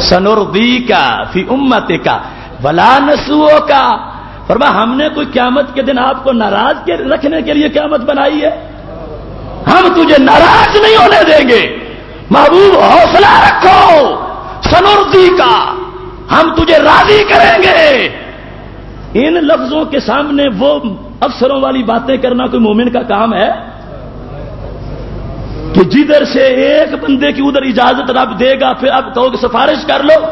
सनुर्दी का, फ़ी उम्मत का, वला नसुओं का फरमा हमने कोई क्यामत के दिन आपको नाराज़ के रखने के लिए क्यामत बनाई है? हम तुझे नाराज़ नहीं होने देंगे। महबूब, हौसला रखो। सनुर्दी का हम तुझे राज़ी करेंगे। इन लफ्जों के सामने वो अफसरों वाली बातें करना कोई मोमिन का काम है? कि जिधर से एक बंदे की उधर इजाज़त रब देगा, फिर अब कहोगे, सिफारिश कर लो।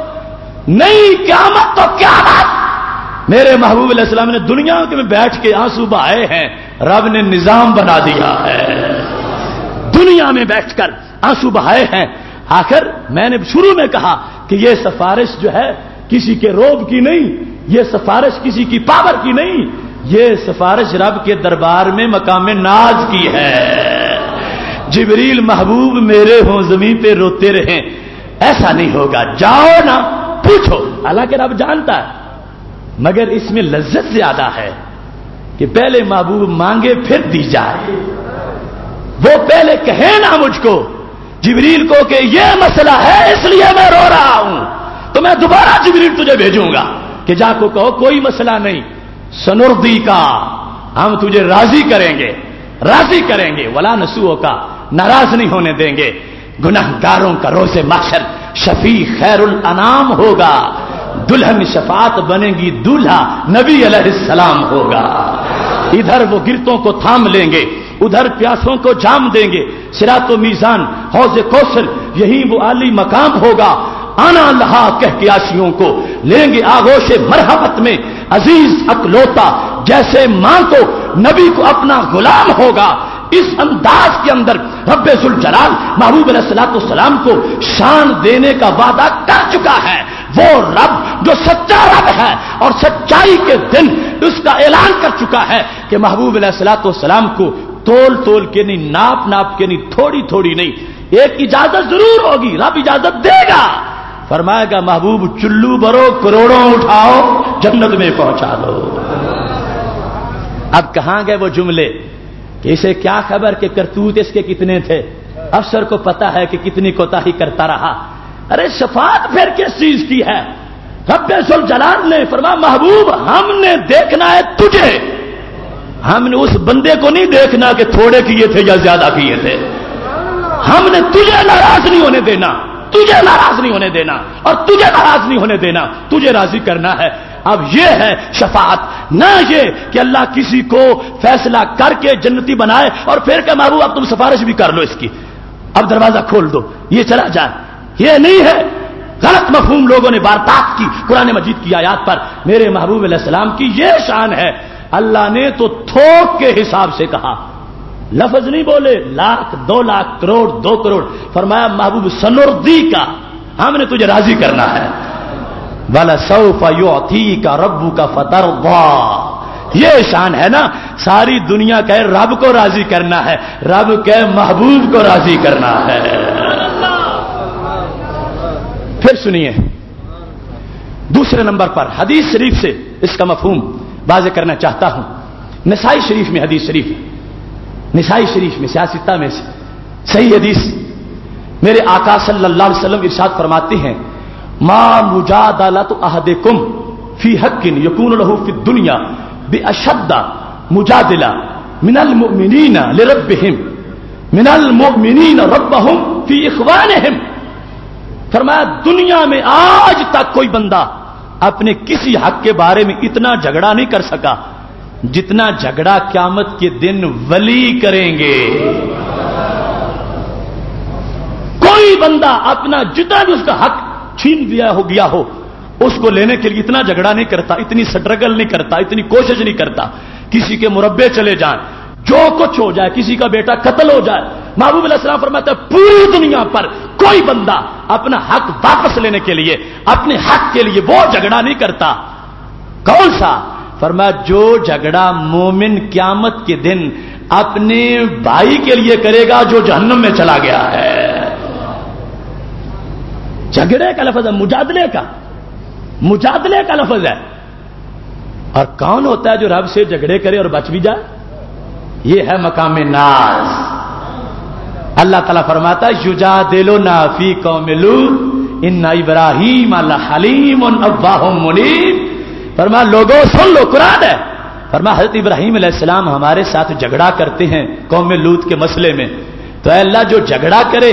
नहीं क्या मत तो क्या बात मेरे महबूब इस्लाम ने दुनिया में बैठ के आँसू बहाए हैं। रब ने निज़ाम बना दिया है। दुनिया में बैठकर आँसू बहाए हैं। आखिर मैंने शुरू में कहा कि यह सिफारिश जो है, किसी के रोब की नहीं यह सिफारिश किसी की पावर की नहीं यह सिफारिश रब के दरबार में मकाम नाज की है। जिबरील महबूब मेरे हों ज़मीन पे रोते रहें। ऐसा नहीं होगा। जाओ ना, पूछो। हालाँकि रब जानता है। मगर इसमें लज्जत ज़्यादा है कि पहले महबूब मांगे, फिर दी जाए। वो पहले कहे ना मुझको, जिबरील को कि यह मसला है, इसलिए मैं रो रहा हूँ। तो मैं दोबारा जिबरील तुझे भेजूँगा कि जाको कहो, कोई मसला नहीं, सनुर्दी का, हम तुझे राज़ी करेंगे राज़ी करेंगे। वला नसूओं का नाराज़ नहीं होने देंगे। गुनाहगारों का रोज़े माशर शफी खैरुल अनाम होगा। दुल्हन शफात बनेगी, दूल्हा नबी सलाम होगा। इधर वो गिरतों को थाम लेंगे, उधर प्यासों को जाम देंगे। सिरातो मीजान, हौज कौशल यही वो आली मकाम होगा। आना लहा कह के आशियों को, लेंगे आगोश मरहबत में। अज़ीज़ अकलोता जैसे माँ को नबी को अपना गुलाम होगा। इस अंदाज के अंदर रब्बुल जलाल महबूब सलाम को शान देने का वादा कर चुका है। वो रब जो सच्चा रब है और सच्चाई के दिन उसका ऐलान कर चुका है कि महबूब सलाम को तोल तोल के नहीं, नाप नाप के नहीं, थोड़ी थोड़ी नहीं, एक इजाज़त ज़रूर होगी, रब इजाज़त देगा। फरमाएगा, महबूब, चुल्लू भरो, करोड़ों उठाओ, जन्नत में पहुँचा दो। अब कहाँ गए वो जुमले? कि इसे क्या खबर कि करतूत इसके कितने थे? अफसर को पता है कि कितनी कोताही करता रहा। अरे शफात फिर किस चीज़ की है? रब्बुल जलाल ने फरमा, महबूब, हमने देखना है तुझे। हमने उस बंदे को नहीं देखना कि थोड़े किए थे या ज़्यादा किए थे। हमने तुझे नाराज़ नहीं होने देना। तुझे नाराज़ नहीं होने देना। और तुझे नाराज़ नहीं होने देना। तुझे राज़ी करना है। अब यह है शफात। ना ये कि अल्लाह किसी को फैसला करके जन्नती बनाए और फिर क्या महबूब, अब तुम सिफारिश भी कर लो इसकी। अब दरवाज़ा खोल दो। ये चला जाए ये नहीं है। गलत मफहूम लोगों ने वार्तात की, कुरान मजीद की आयात पर। मेरे महबूब सलाम की यह शान है। अल्लाह ने तो थोक के हिसाब से कहा। लफज नहीं बोले, लाख, दो लाख, करोड़, दो करोड़। फरमाया, महबूब सनुर्दी का, हमने तुझे राज़ी करना है। वाला सऊफा योथी का रब्बू का फतर ये शान है ना, सारी दुनिया कहे रब को राज़ी करना है, रब कहे महबूब को राज़ी करना है। फिर सुनिए। दूसरे नंबर पर, हदीस शरीफ से, इसका मफहूम वाजे करना चाहता हूँ। नसाई शरीफ में हदीस शरीफ निसाई शरीफ में सियासता में से। सही हदीस। मेरे आका सल्लल्लाहु अलैहि वसल्लम इरशाद फरमाते हैं, माँ मुजादला तो अहदे कुम फ़ी हकिन यकून लहू फ़ी दुनिया बे अशद्दा मुजादिला मिनल मोमिनीना लिरबिहिम मिनल मोमिनीन रब्बहुम फ़ी इखवानहिम। फरमाया, दुनिया में आज तक कोई बंदा अपने किसी हक के बारे में इतना झगड़ा नहीं कर सका जितना झगड़ा क्यामत के दिन वली करेंगे। कोई बंदा अपना जितना भी उसका हक छीन दिया हो, गया हो, उसको लेने के लिए इतना झगड़ा नहीं करता, इतनी स्ट्रगल नहीं करता, इतनी कोशिश नहीं करता, किसी के मुरब्बे चले जाए, जो कुछ हो जाए, किसी का बेटा कत्ल हो जाए, महबूब फरमाता है, पूरी दुनिया पर कोई बंदा अपना हक वापस लेने के लिए, अपने हक के लिए वो झगड़ा नहीं करता। कौन सा? फरमा जो झगड़ा मोमिन क्यामत के दिन अपने भाई के लिए करेगा, जो जहन्नम में चला गया है। झगड़े का लफज है, मुजादले का। मुजादले का लफज है। और कौन होता है जो रब से झगड़े करे और बच भी जाए? ये है मकाम नाज। अल्लाह ताला फरमाता युजा दिलो नाफी कौमिलू इन इब्राहिम हलीम अब्बाह मुनीब फरमा लोगों, सुन लो, कुरान है। फरमा हज़रत इब्राहिम सलाम हमारे साथ झगड़ा करते हैं कौम लूत के मसले में। तो अल्लाह, जो झगड़ा करे,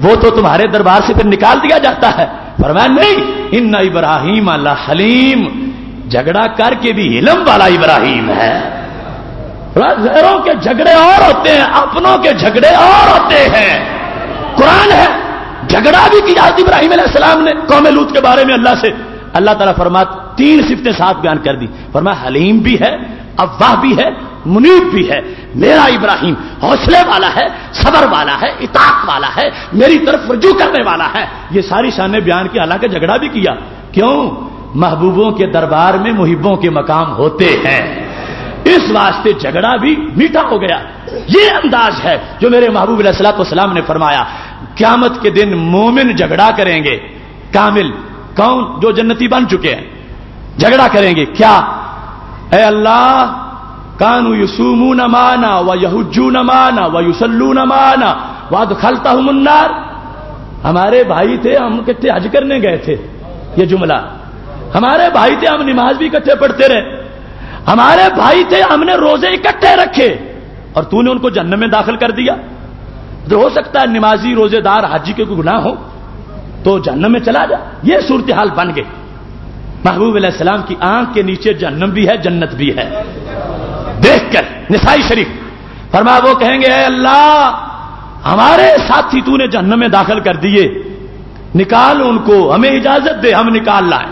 वो तो तुम्हारे दरबार से फिर निकाल दिया जाता है। फरमाया, नहीं इन इब्राहिम अल्लाह हलीम, झगड़ा करके भी हिलम वाला इब्राहिम है। गैरों के झगड़े और होते हैं, अपनों के झगड़े और होते हैं। कुरान है, झगड़ा भी किया इब्राहिम सलाम ने, कौम लूत के बारे में अल्लाह से। अल्लाह ताला फरमा तीन सिफतें साथ बयान कर दी। फरमा हलीम भी है अफवाह भी है, मुनीब भी है। मेरा इब्राहिम हौसले वाला है, सबर वाला है, इताक वाला है, मेरी तरफ़ रजू करने वाला है। ये सारी शान बयान की, हालाँकि झगड़ा भी किया। क्यों? महबूबों के दरबार में मुहिबों के मकाम होते हैं। इस वास्ते झगड़ा भी मीठा हो गया। ये अंदाज है जो मेरे महबूब सलाम ने फरमाया, क्यामत के दिन मोमिन झगड़ा करेंगे। कामिल, कौन? जो जन्नती बन चुके हैं। झगड़ा करेंगे। क्या? ए अल्लाह, कानू युसूमू न माना, व यहुजू न माना, व युसल्लू न माना वाद खलता हूँ मुन्नार हमारे भाई थे, हम इकट्ठे हज करने गए थे, ये जुमला। हमारे भाई थे, हम नमाज़ भी इकट्ठे पढ़ते रहे। हमारे भाई थे, हमने रोज़े इकट्ठे रखे और तूने उनको जन्म में दाखिल कर दिया। तो हो सकता है नमाजी, रोजेदार, हाजी के कोई गुनाह हो तो जन्नम में चला जा। ये सूरत हाल बन गई महबूब सलाम की आँख के नीचे जन्नम भी है, जन्नत भी है। देखकर, निसाई शरीफ फरमा वो कहेंगे अल्लाह, हमारे साथी तूने जन्नम में दाखिल कर दिए। निकाल उनको, हमें इजाज़त दे, हम निकाल लाए।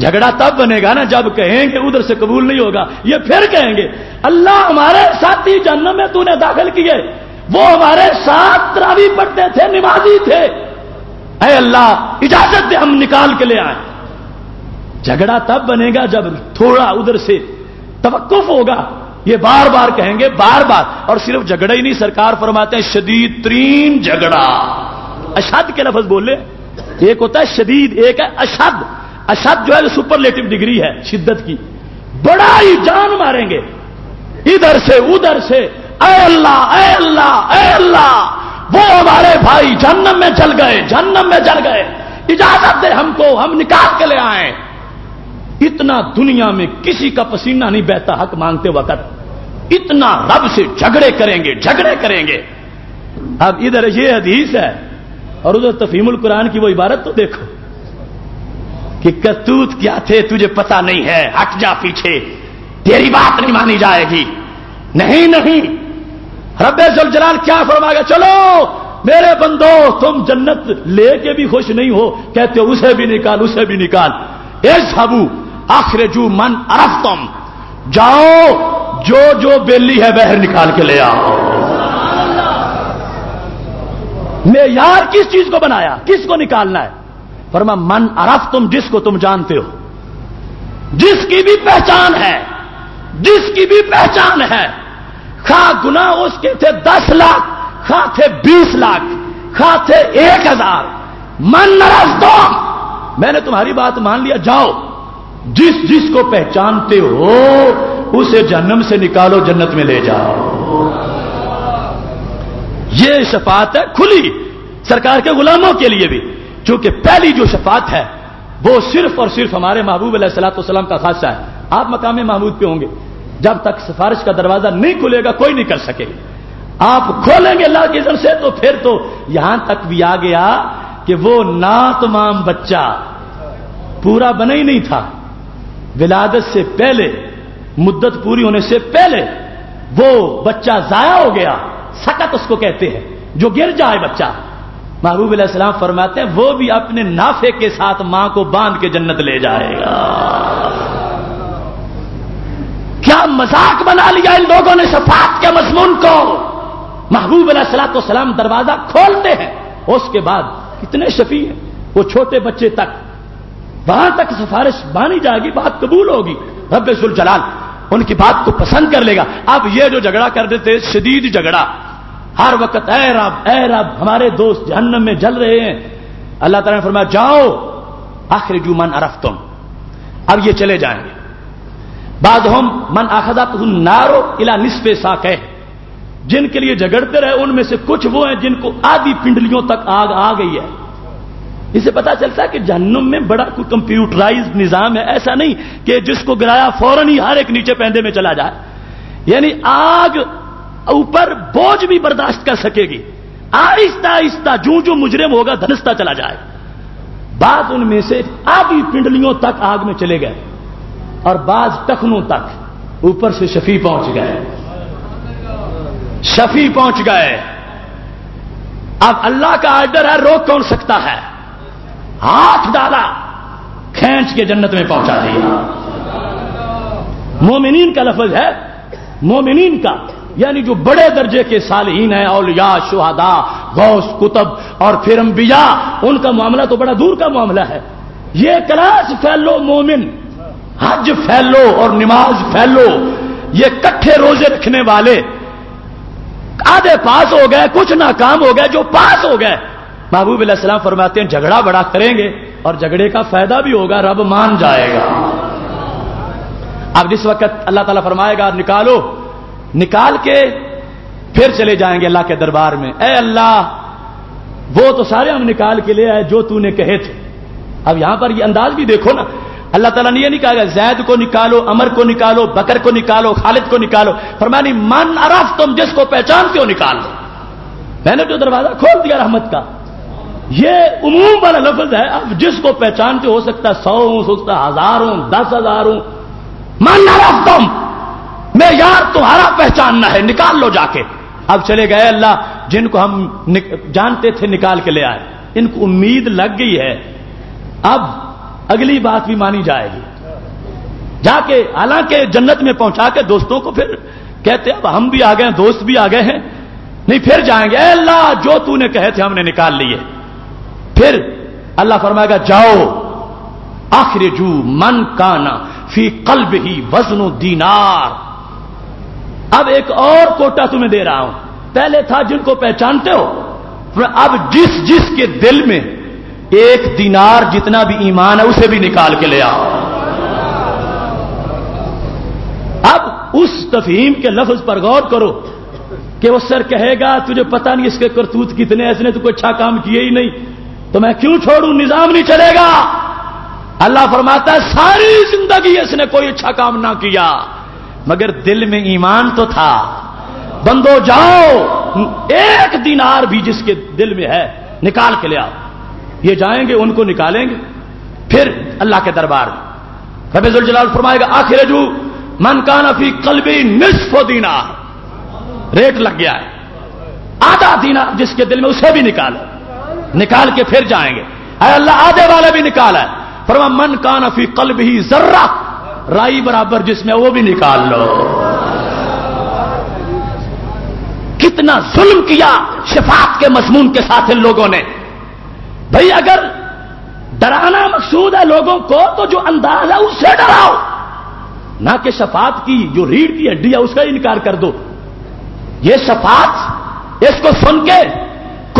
झगड़ा तब बनेगा ना जब कहेंगे उधर से कबूल नहीं होगा। ये फिर कहेंगे, अल्लाह हमारे साथी जन्म में तूने दाखिल किए। वो हमारे साथ त्रावी पढ़ते थे, निवाजी थे। अरे अल्लाह, इजाज़त दे, हम निकाल के ले आए। झगड़ा तब बनेगा जब थोड़ा उधर से तवक्फ होगा। ये बार बार कहेंगे बार बार और सिर्फ़ झगड़ा ही नहीं, सरकार फरमाते हैं, शदीद तरीन झगड़ा। अशद के लफज बोले एक होता है, शदीद, एक है, अशद। अशद जो है सुपरलेटिव डिग्री है, शिद्दत की। बड़ा ही जान मारेंगे। इधर से, उधर से अल्लाह अल्लाह अल्लाह। वो हमारे भाई जन्नम में चल गए जन्नम में चल गए। इजाज़त दे हमको, हम निकाल के ले आए। इतना दुनिया में किसी का पसीना नहीं बहता हक मांगते वक्त। इतना रब से झगड़े करेंगे झगड़े करेंगे। अब इधर ये हदीस है, और उधर तफीमुल कुरान की वो इबारत तो देखो। कि करतूत क्या थे तुझे पता नहीं है। हट जा पीछे। तेरी बात नहीं मानी जाएगी। नहीं नहीं। रब्बे जलाल क्या फरमाएगा? चलो, मेरे बंदो, तुम जन्नत लेके भी खुश नहीं हो। कहते उसे भी निकाल, उसे भी निकाल। ए साबू, आखिर जू मन अरफ तुम। जाओ, जो जो बेली है बहर निकाल के ले आओ। मैं यार किस चीज़ को बनाया? किसको निकालना है? फरमा, मन अरफ तुम जिसको तुम जानते हो, जिसकी भी पहचान है, जिसकी भी पहचान है, खा गुना उसके थे दस लाख, खा थे बीस लाख, खा थे एक हज़ार। मन अरफ तुम। मैंने तुम्हारी बात मान लिया, जाओ। जिस जिसको पहचानते हो, उसे जन्म से निकालो, जन्नत में ले जाओ। ये शफात है खुली, सरकार के गुलामों के लिए भी। क्योंकि पहली जो शफात है, वो सिर्फ़ और सिर्फ़ हमारे महबूब सलाम का खासा है। आप मकाम महमूद पे होंगे। जब तक सिफारिश का दरवाज़ा नहीं खुलेगा, कोई नहीं कर सकेगा। आप खोलेंगे अल्लाह के इज़्ज़त से तो फिर तो यहाँ तक भी आ गया कि वो ना तमाम बच्चा पूरा बना ही नहीं था। विलादत से पहले, मुद्दत पूरी होने से पहले वो बच्चा जाया हो गया। सकत उसको कहते हैं। जो गिर जाए बच्चा महबूब सलाम फरमाते हैं, वो भी अपने नाफे के साथ माँ को बाँध के जन्नत ले जाएगा। क्या मज़ाक बना लिया इन लोगों ने सफात के मजमून को? महबूब सलाम दरवाज़ा खोलते हैं, उसके बाद कितने शफी हैं, वो छोटे बच्चे तक। वहाँ तक सिफारिश मानी जाएगी, बात कबूल होगी। रब जलाल उनकी बात को पसंद कर लेगा। अब ये जो झगड़ा कर देते शदीद झगड़ा। हर वक्त ए रब ए रब, हमारे दोस्त जहन्नम में जल रहे हैं। अल्लाह तला ने फरमाया, जाओ आखिर जू मन अरफ तुम अब ये चले जाएँगे। बाद हम, मन आखदा नारो इला निस्फे साक। है जिनके लिए झगड़ते रहे, उनमें से कुछ वो हैं जिनको आधी पिंडलियों तक आग आ गई है। इसे पता चलता है कि जहन्नुम में बड़ा कोई कंप्यूटराइज निज़ाम है। ऐसा नहीं कि जिसको गिराया फ़ौरन ही हर एक नीचे पैंदे में चला जाए। यानी आग ऊपर बोझ भी बर्दाश्त कर सकेगी। आहिस्ता आहिस्ता जो जू मुजरिम होगा, धनस्ता चला जाए। बाद उनमें से आधी पिंडलियों तक आग में चले गए और बाद टखनों तक ऊपर से शफी पहुँच गए। शफी पहुँच गए। अब अल्लाह का आर्डर है, रोक कौन सकता है? हाथ डाला, खींच के जन्नत में पहुँचा दिया। मोमिनीन का लफज है, मोमिनीन का। यानी जो बड़े दर्जे के सालहीन है, औलिया, शुहदा, गौस, कुतब और फिर अंबिया, उनका मामला तो बड़ा दूर का मामला है। ये क्लास फैलो मोमिन, हज फैलो और नमाज़ फैलो, ये कट्ठे रोज़े रखने वाले, आधे पास हो गए, कुछ ना काम हो गए, जो पास हो गए। महबूब सलाम फरमाते हैं, झगड़ा बड़ा करेंगे और झगड़े का फ़ायदा भी होगा, रब मान जाएगा। अब जिस वक्त अल्लाह ताला फरमाएगा, निकालो निकाल के फिर चले जाएँगे अल्लाह के दरबार में। ए अल्लाह, वो तो सारे हम निकाल के ले आए जो तूने कहे थे। अब यहाँ पर ये अंदाज भी देखो ना। अल्लाह ताला ने ये नहीं कहा जैद को निकालो, अमर को निकालो, बकर को निकालो, खालिद को निकालो। फरमानी, मन अरफ तुम जिसको पहचानते हो, निकाल लो मैंने जो दरवाज़ा खोल दिया रहमत का। ये उमूम वाला लफ्ज है। अब जिसको पहचानते हो सकता है, सौ हो सकता हज़ारों, दस हज़ारों। मन अरफ तुम मैं यार तुम्हारा पहचानना है, निकाल लो जाके। अब चले गए अल्लाह, जिनको हम जानते थे निकाल के ले आए। इनको उम्मीद लग गई है। अब अगली बात भी मानी जाएगी। जाके, हालाँकि जन्नत में पहुँचा के दोस्तों को फिर कहते, अब हम भी आ गए दोस्त भी आ गए हैं। नहीं, फिर जाएँगे। अल्लाह, जो तूने कहे थे, हमने निकाल लिए। फिर अल्लाह फरमाएगा, जाओ, आखिर जू मन काना फ़ी कल्ब ही वजनो दीनार। अब एक और कोटा तुम्हें दे रहा हूँ। पहले था जिनको पहचानते हो अब जिस जिस के दिल में एक दिनार जितना भी ईमान है, उसे भी निकाल के ले आओ। अब उस तफहीम के लफ्ज पर गौर करो कि वो सर कहेगा, तुझे पता नहीं इसके करतूत कितने इसने तो कोई अच्छा काम किए ही नहीं। तो मैं क्यों छोड़ू? निज़ाम नहीं चलेगा। अल्लाह फरमाता है, सारी ज़िंदगी इसने कोई अच्छा काम ना किया। मगर दिल में ईमान तो था। बंदो जाओ, एक दिनार भी जिसके दिल में है, निकाल के ले आओ। ये जाएँगे, उनको निकालेंगे। फिर अल्लाह के दरबार में। रबीजुल जलाल फरमाएगा, आखिर जू मन का नफी कलबी निसफो दीनार रेट लग गया है। आधा दीनार जिसके दिल में, उसे भी निकालो। निकाल के फिर जाएँगे। अरे अल्लाह आधे वाले भी निकाला है। फरमा, मन का नफी कल्ब ही जर्रा। राई बराबर जिसमें वो भी निकाल लो। कितना जुल्म किया शिफात के मजमून के साथ इन लोगों ने। भाई, अगर डराना मकसूद है लोगों को तो जो अंदाज है उससे डराओ। ना कि शफात की जो रीढ़ की हड्डी है उसका इनकार कर दो। ये शफात, इसको सुन के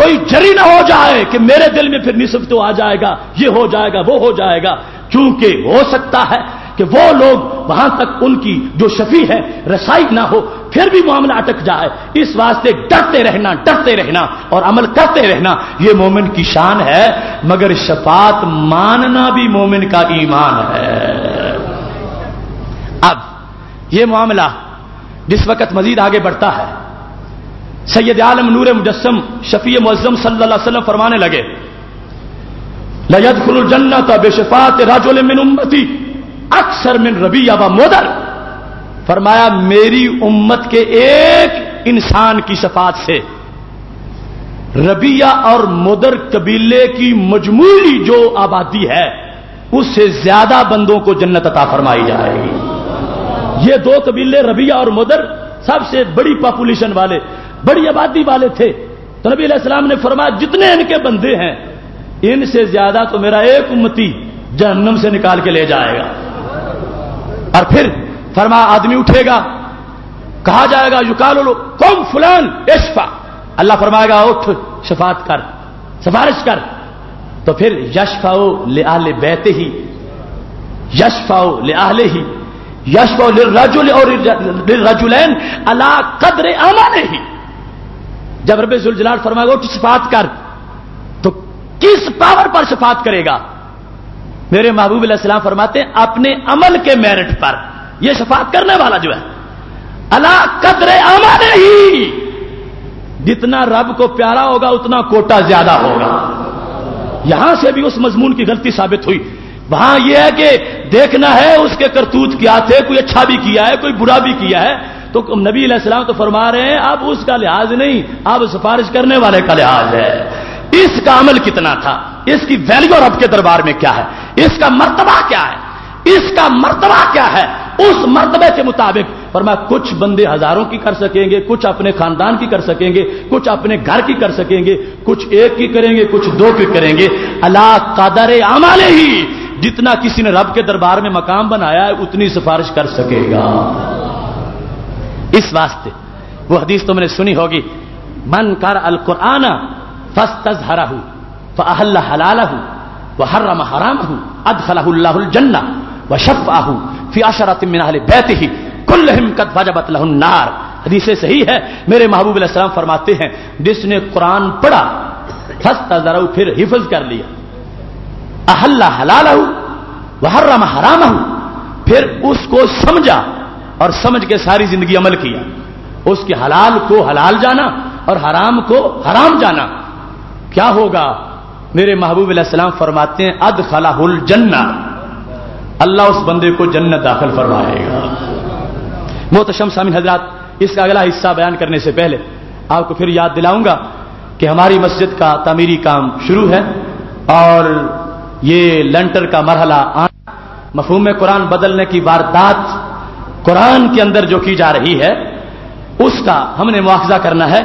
कोई जरी ना हो जाए कि मेरे दिल में फिर निसफ तो आ जाएगा, ये हो जाएगा, वो हो जाएगा। क्योंकि हो सकता है कि वो लोग वहाँ तक उनकी जो शफी है, रसाई ना हो, फिर भी मामला अटक जाए। इस वास्ते डरते रहना डरते रहना और अमल करते रहना, ये मोमिन की शान है, मगर शफात मानना भी मोमिन का ईमान है। अब, ये मामला जिस वक्त मजीद आगे बढ़ता है, सैयद आलम नूर मुजस्म शफी मुजम वसल्लम फरमाने लगे लयद खुल जन्नत बेशफात राजुल मिन अक्सर मिन रबिया व मोदर। फरमाया, मेरी उम्मत के एक इंसान की शफात से। रबिया और मोदर कबीले की मजमूरी जो आबादी है, उससे ज़्यादा बंदों को जन्नत अता फरमाई जाएगी। ये दो कबीले, रबिया और मोदर, सबसे बड़ी पॉपुलेशन वाले, बड़ी आबादी वाले थे। तो नबी सलाम ने फरमाया, जितने इनके बंदे हैं, इनसे ज़्यादा तो मेरा एक उम्मती जहन्नम से निकाल के ले जाएगा। और फिर फरमा, आदमी उठेगा, कहा जाएगा, युकाल लो, कौम फुलान इश्फा अल्लाह फरमाएगा, उठ, शफात कर, सिफारिश कर। तो फिर, यशफाओ ले आले बहते ही, यशफाओ ले आले ही, यशफाओ रजुल और रजुलैन अला कदर आमाने ही। जब रबे जुलजलाल फरमाएगा, उठ, शफात कर। तो किस पावर पर शफात करेगा? मेरे महबूब सलाम फरमाते हैं, अपने अमल के मेरिट पर। यह शफात करने वाला जो है। अला कदर अमल ही। जितना रब को प्यारा होगा, उतना कोटा ज़्यादा होगा। यहाँ से भी उस मजमून की गलती साबित हुई। वहाँ यह है कि देखना है, उसके करतूत क्या थे, कोई अच्छा भी किया है, कोई बुरा भी किया है। तो नबी सलाम तो फरमा रहे हैं, अब उसका लिहाज नहीं, अब सिफारिश करने वाले का लिहाज है। इसका अमल कितना था? इसकी वैल्यू रब के दरबार में क्या है? इसका मर्तबा क्या है? इसका मर्तबा क्या है? उस मर्तबे के मुताबिक पर मैं कुछ बंदे हज़ारों की कर सकेंगे, कुछ अपने खानदान की कर सकेंगे, कुछ अपने घर की कर सकेंगे, कुछ एक की करेंगे, कुछ दो की करेंगे। अल्लाह कादर आमाले ही, जितना किसी ने रब के दरबार में मकाम बनाया है, उतनी सिफारिश कर सकेगा। इस वास्ते वो हदीस तो मैंने सुनी होगी, मन कर अल कुरान फस तजहरा फ़अहल हलालहू व हर्रम हरामहू अदखलहुल्लाहुल जन्ना व शफ़अहू फ़ी आशरात मिनाल बैत ही कुल कद वजबत लहुन्नार हदीसे सही है मेरे महबूब सलाम फरमाते हैं जिसने कुरान पढ़ा फस्ता जरा फिर हिफज कर लिया अहल्ला हलाल वहर्रम हराम फिर उसको समझा और समझ के सारी ज़िंदगी अमल किया उसके हलाल को हलाल जाना और हराम को हराम जाना क्या होगा? मेरे महबूब सलाम फरमाते हैं अद खलाहुल जन्ना. अल्लाह उस बंदे को जन्नत दाखिल फरमाएगा। मोहतशम सामिन हजरात, इसका अगला हिस्सा बयान करने से पहले आपको फिर याद दिलाऊँगा कि हमारी मस्जिद का तमीरी काम शुरू है और ये लंटर का मरहला आना मफहूम कुरान बदलने की वारदात कुरान के अंदर जो की जा रही है, उसका हमने मुआवजा करना है।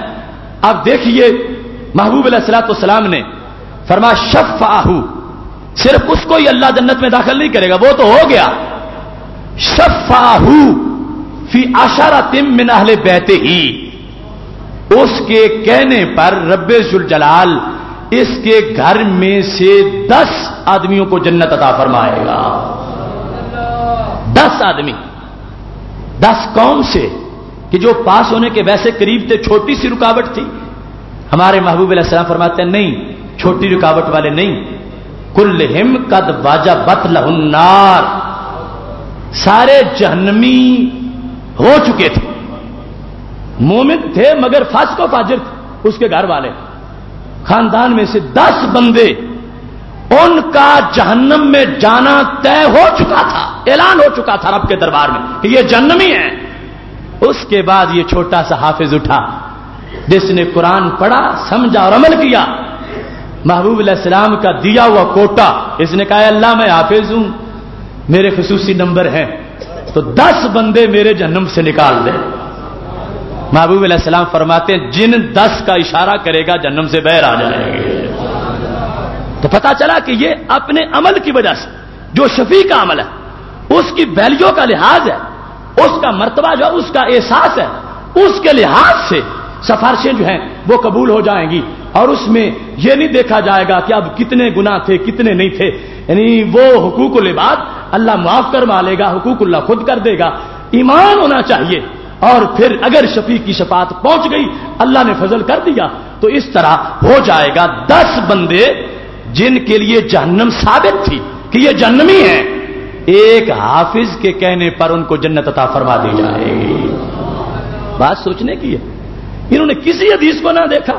अब देखिए महबूब सलाम ने फरमा शफ आहू सिर्फ़ उसको ही अल्लाह जन्नत में दाखिल नहीं करेगा, वो तो हो गया। शफाहू फ़ी आशारा तिम मिनाहले बहते ही उसके कहने पर रब्बेजुल जलाल इसके घर में से दस आदमियों को जन्नत अता फरमाएगा। दस आदमी। दस कौन से, कि जो पास होने के वैसे करीब थे, छोटी सी रुकावट थी। हमारे महबूब सलाम फरमाते हैं, नहीं, छोटी रुकावट वाले नहीं। कुल हिम कद वाजा बत लहुन्नार सारे जहनमी हो चुके थे। मोमिन थे, मगर फास को फाजिर थे, उसके घर वाले। खानदान में से दस बंदे, उनका जहन्नम में जाना तय हो चुका था, ऐलान हो चुका था रब के दरबार में कि ये जन्नमी है। उसके बाद ये छोटा सा हाफिज उठा जिसने कुरान पढ़ा, समझा और अमल किया। महबूब सलाम का दिया हुआ कोटा, इसने कहा अल्लाह, मैं हाफिज हूँ। मेरे खसूसी नंबर हैं। तो दस बंदे मेरे जन्म से निकाल दे महबूब सलाम फरमाते हैं, जिन दस का इशारा करेगा, जन्म से बहर आ जाएँगे। तो पता चला कि ये अपने अमल की वजह से, जो शफी का अमल है, उसकी वैल्यू का लिहाज है, उसका मर्तबा जो उसका एहसास है, उसके लिहाज से सफारशें जो हैं, वो कबूल हो जाएँगी। और उसमें यह नहीं देखा जाएगा कि अब कितने गुना थे, कितने नहीं थे। यानी वो हुकूक लिबाद अल्लाह माफ़ कर मालेगा हुकूकुल्ला खुद कर देगा। ईमान होना चाहिए। और फिर अगर शफी की शफात पहुँच गई, अल्लाह ने फजल कर दिया तो इस तरह हो जाएगा दस बंदे जिनके लिए जहन्नम साबित थी, कि ये जन्नमी है। एक हाफिज के कहने पर उनको जन्नत अता फरमा दी जाएगी। बात सोचने की है। इन्होंने किसी हदीस को ना देखा।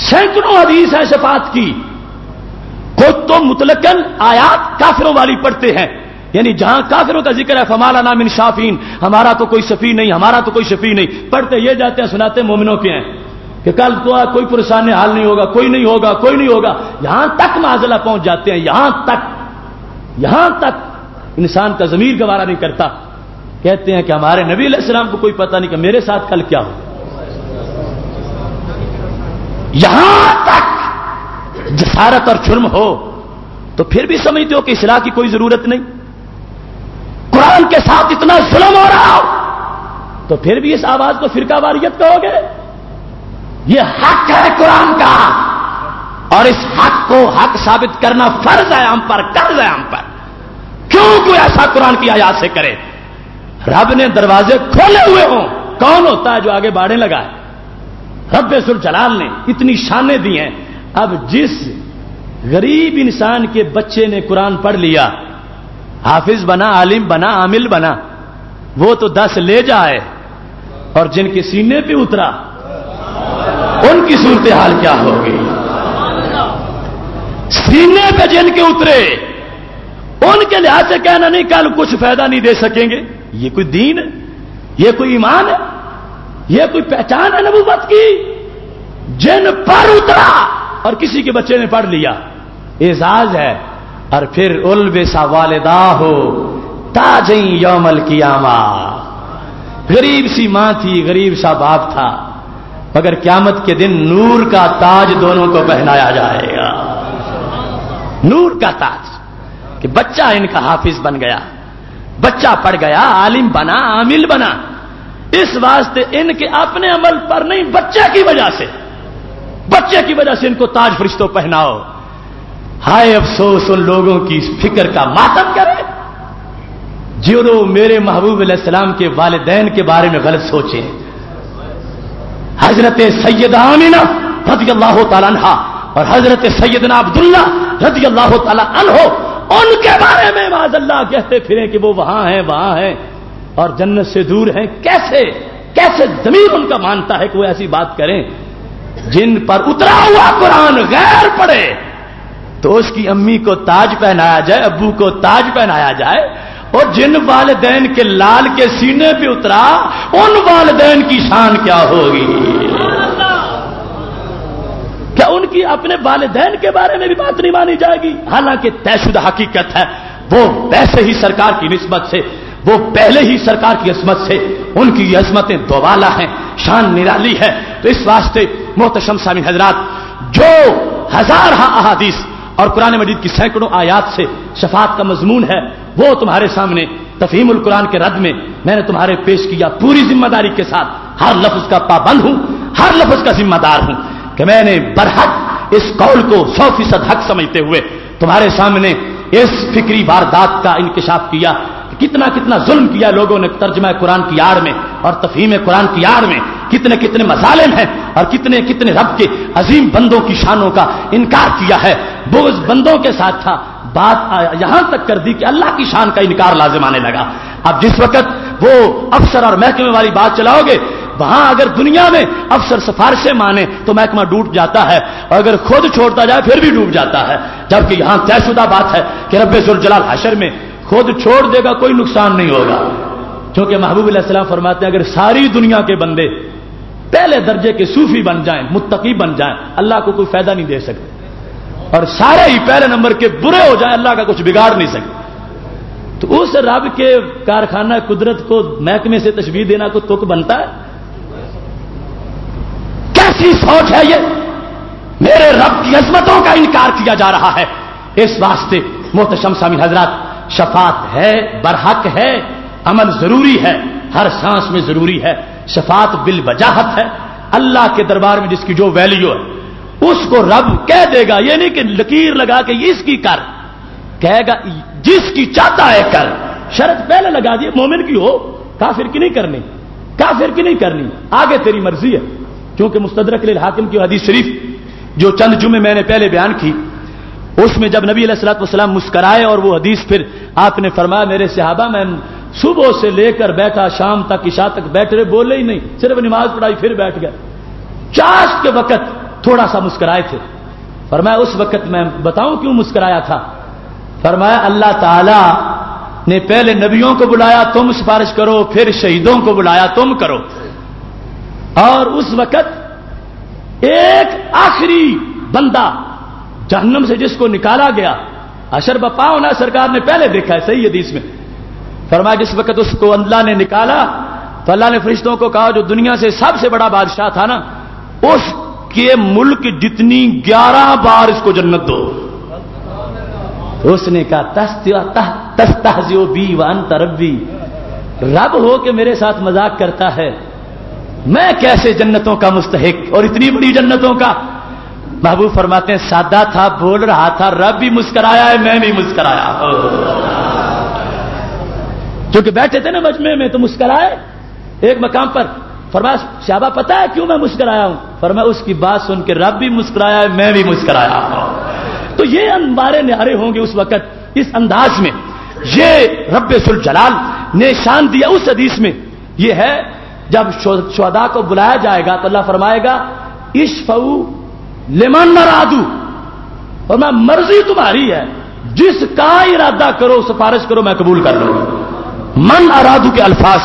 सैकड़ों हदीस है शफात की। खुद तो मुतलकन आयात काफिरों वाली पढ़ते हैं। यानी जहाँ काफिरों का ज़िक्र है, फमाला नामिन शाफीन, हमारा तो कोई शफी नहीं, हमारा तो कोई शफी नहीं। पढ़ते ये जाते हैं, सुनाते मोमिनों के हैं कि कल तो कोई परेशानी हाल नहीं होगा, कोई नहीं होगा, कोई नहीं होगा। यहाँ तक माजला पहुँच जाते हैं, यहाँ तक यहाँ तक इंसान का जमीर गवारा नहीं करता। कहते हैं कि हमारे नबी अलैहिस्सलाम को कोई पता नहीं कि मेरे साथ कल क्या हो यहाँ तक जसारत और जुर्म हो तो फिर भी समझते हो कि इसलाह की कोई ज़रूरत नहीं। कुरान के साथ इतना जुल्म हो रहा हो तो फिर भी इस आवाज़ को फिरका वारियत कहोगे? यह हक है कुरान का, और इस हक को हक साबित करना फ़र्ज़ है हम पर, कर्ज है हम पर। क्यों कोई ऐसा कुरान की आयात से करे? रब ने दरवाजे खोले हुए हों, कौन होता है जो आगे बाढ़े लगाए? रब जलाल ने इतनी शाने दी हैं। अब जिस गरीब इंसान के बच्चे ने कुरान पढ़ लिया, हाफिज बना, आलिम बना, आमिल बना, वो तो दस ले जाए और जिनके सीने पे उतरा, उनकी सूरत हाल क्या होगी सीने पे जिनके उतरे, उनके लिहाज से कहना नहीं, कल कुछ फ़ायदा नहीं दे सकेंगे। ये कोई दीन है? ये कोई ईमान है? ये कोई पहचान है नबूबत की? जिन पर उतरा और किसी के बच्चे ने पढ़ लिया। एजाज है, और फिर उल बेसा वालदा हो, ताजई यौमल कियामा। गरीब सी माँ थी, गरीब सा बाप था, मगर क्यामत के दिन नूर का ताज दोनों को पहनाया जाएगा। नूर का ताज, कि बच्चा इनका हाफिज बन गया, बच्चा पढ़ गया, आलिम बना, आमिल बना। इस वास्ते इनके अपने अमल पर नहीं, बच्चे की वजह से। बच्चे की वजह से इनको ताज फरिश्तों पहनाओ। हाय अफसोस, उन लोगों की फ़िक्र का मातम करे। जो लोग मेरे महबूब सलाम के वालदेन के बारे में गलत सोचे। हज़रत सैयद आमिना रज़ी अल्लाह तला और हज़रत सैयदना अब्दुल्ला रज़ी अल्लाह तला उनके बारे में माजल्ला कहते फिरे कि वो वहाँ हैं वहाँ हैं। और जन्नत से दूर हैं। कैसे? कैसे ज़मीन उनका मानता है कि वो ऐसी बात करें? जिन पर उतरा हुआ कुरान गैर पड़े तो उसकी अम्मी को ताज पहनाया जाए, अब्बू को ताज पहनाया जाए, और जिन वालदेन के लाल के सीने पे उतरा, उन वालदेन की शान क्या होगी? क्या उनकी अपने वालदेन के बारे में भी बात नहीं मानी जाएगी? हालाँकि तयशुदा हकीकत है, वो वैसे ही सरकार की नस्बत से वो पहले ही सरकार की असमत से, उनकी ये असमतें दोबाला हैं, शान निराली है। तो इस वास्ते मोहतशम सामी हजरात, जो हज़ार अहादीस और कुरान मजीद की सैकड़ों आयात से शफात का मजमून है, वो तुम्हारे सामने तफहीमुल कुरान के रद में मैंने तुम्हारे पेश किया पूरी ज़िम्मेदारी के साथ। हर लफ्ज का पाबंद हूँ, हर लफ्ज का जिम्मेदार हूँ कि मैंने बरहक इस कौल को सौ फ़ीसद हक समझते हुए तुम्हारे सामने इस फिक्री वारदात का इंकशाफ किया। कितना कितना जुल्म किया लोगों ने तर्जमा कुरान की आड़ में और तफहीम कुरान की आड़ में। कितने कितने मसालिम हैं और कितने कितने रब के अजीम बंदों की शानों का इनकार किया है। वो उस बंदों के साथ था। बात यहाँ तक कर दी कि अल्लाह की शान का इनकार लाजिम आने लगा। अब जिस वक्त वो अफसर और महकमे वाली बात चलाओगे, वहाँ अगर दुनिया में अफसर सिफारिशें माने तो महकमा डूब जाता है। और अगर खुद छोड़ता जाए, फिर भी डूब जाता है। जबकि यहाँ तयशुदा बात है कि रब्बे जलाल हशर में खुद छोड़ देगा, कोई नुकसान नहीं होगा। क्योंकि महबूब सलाम फरमाते हैं, अगर सारी दुनिया के बंदे पहले दर्जे के सूफी बन जाएँ, मुत्तकी बन जाएँ, अल्लाह को कोई फ़ायदा नहीं दे सकते। और सारे ही पहले नंबर के बुरे हो जाएँ, अल्लाह का कुछ बिगाड़ नहीं सकते। तो उस रब के कारखाना कुदरत को महकमे से तस्वीर देना को तुक बनता है? कैसी सोच है ये? मेरे रब की अजमतों का इनकार किया जा रहा है। इस वास्ते मोहतशम शामिल हजरात शफात है, बरहक है, अमल ज़रूरी है, हर सांस में ज़रूरी है। शफात बिल वजाहत है। अल्लाह के दरबार में जिसकी जो वैल्यू है, उसको रब कह देगा, ये नहीं कि लकीर लगा के इसकी कर। कहेगा, जिसकी चाहता है कर। शरत पहले लगा दिए मोमिन की हो, काफिर की नहीं करनी, काफिर की नहीं करनी, आगे तेरी मर्ज़ी है। क्योंकि मुस्तदरक हाकिम की हदीस शरीफ, जो चंद जुमे मैंने पहले बयान की उसमें जब नबी सलाम मुस्कराए और वो हदीस फिर आपने फरमाया, मेरे सिहाबा, मैं सुबह से लेकर बैठा, शाम तक ईशा तक बैठ रहे, बोले ही नहीं, सिर्फ़ नमाज़ पढ़ाई, फिर बैठ गए। चाश के वक्त थोड़ा सा मुस्कराए थे। फरमाया, उस वक्त मैं बताऊँ क्यों मुस्कराया था? फरमाया, अल्लाह ताला ने पहले नबियों को बुलाया, तुम सिफारिश करो, फिर शहीदों को बुलाया, तुम करो। और उस वक्त एक आखिरी बंदा जहन्नम से जिसको निकाला गया, अशर बपा होना सरकार ने पहले देखा है सही हदीस में। फरमाया, जिस वक्त उसको अल्लाह ने निकाला तो अल्लाह ने फरिश्तों को कहा, जो दुनिया से सबसे बड़ा बादशाह था ना, उसके मुल्क जितनी ग्यारह बार इसको जन्नत दो। उसने कहा तस्तहजियो बी वन तरबी रब हो के मेरे साथ मज़ाक करता है, मैं कैसे जन्नतों का मुस्तहिक और इतनी बड़ी जन्नतों का महबूब फरमाते हैं, सादा था, बोल रहा था, रब भी मुस्कराया है, मैं भी मुस्कराया। क्योंकि बैठे थे ना मजमे में तो मुस्कराए। एक मकाम पर फरमा शाबा, पता है क्यों मैं मुस्कराया हूँ? फरमा उसकी बात सुन के रब भी मुस्कराया है, मैं भी मुस्कराया तो ये अंबारे न्यारे होंगे उस वक्त, इस अंदाज में। ये रब जलाल ने शान दिया उस हदीस में। ये है, जब शोदा को बुलाया जाएगा तो अल्लाह फरमाएगा, इश्फऊ लेमन मरादू और मैं मर्ज़ी तुम्हारी है। जिसका इरादा करो, सिफारिश करो, मैं कबूल कर लूँगा। मन अरादू के अल्फाज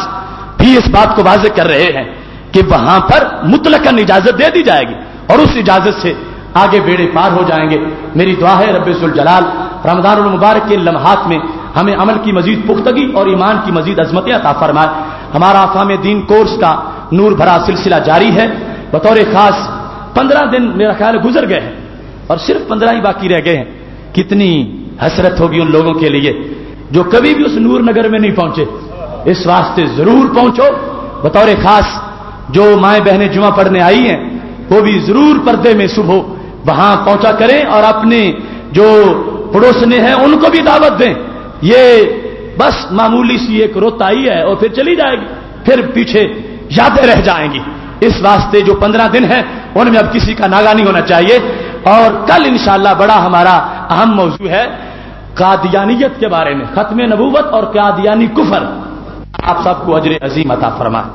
भी इस बात को वाजे कर रहे हैं कि वहाँ पर मुतलकन इजाज़त दे दी जाएगी और उस इजाज़त से आगे बेड़े पार हो जाएँगे। मेरी दुआ है रब्बुल जलाल रमदान मुबारक के लम्हात में हमें अमल की मजीद पुख्तगी और ईमान की मजीद अजमत अता फरमाए। हमारा आफाम दीन कोर्स का नूर भरा सिलसिला जारी है। बतौर खास पंद्रह दिन मेरा ख्याल गुजर गए हैं। और सिर्फ़ पंद्रह ही बाकी रह गए हैं। कितनी हसरत होगी उन लोगों के लिए जो कभी भी उस नूर नगर में नहीं पहुँचे। इस वास्ते ज़रूर पहुंचो। बतौर खास जो माए बहनें जुमा पढ़ने आई हैं, वो भी ज़रूर पर्दे में सुबह वहाँ पहुँचा करें और अपने जो पड़ोसने हैं, उनको भी दावत दें। ये बस मामूली सी एक रोताई है और फिर चली जाएगी। फिर पीछे यादें रह जाएँगी। इस वास्ते जो पंद्रह दिन है उनमें अब किसी का नागा नहीं होना चाहिए। और कल इंशाला बड़ा हमारा अहम मौजू है कादियानियत के बारे में खत्म नबूवत और कादियानी कुफर। आप सबको अजर अजीम अता फरमा।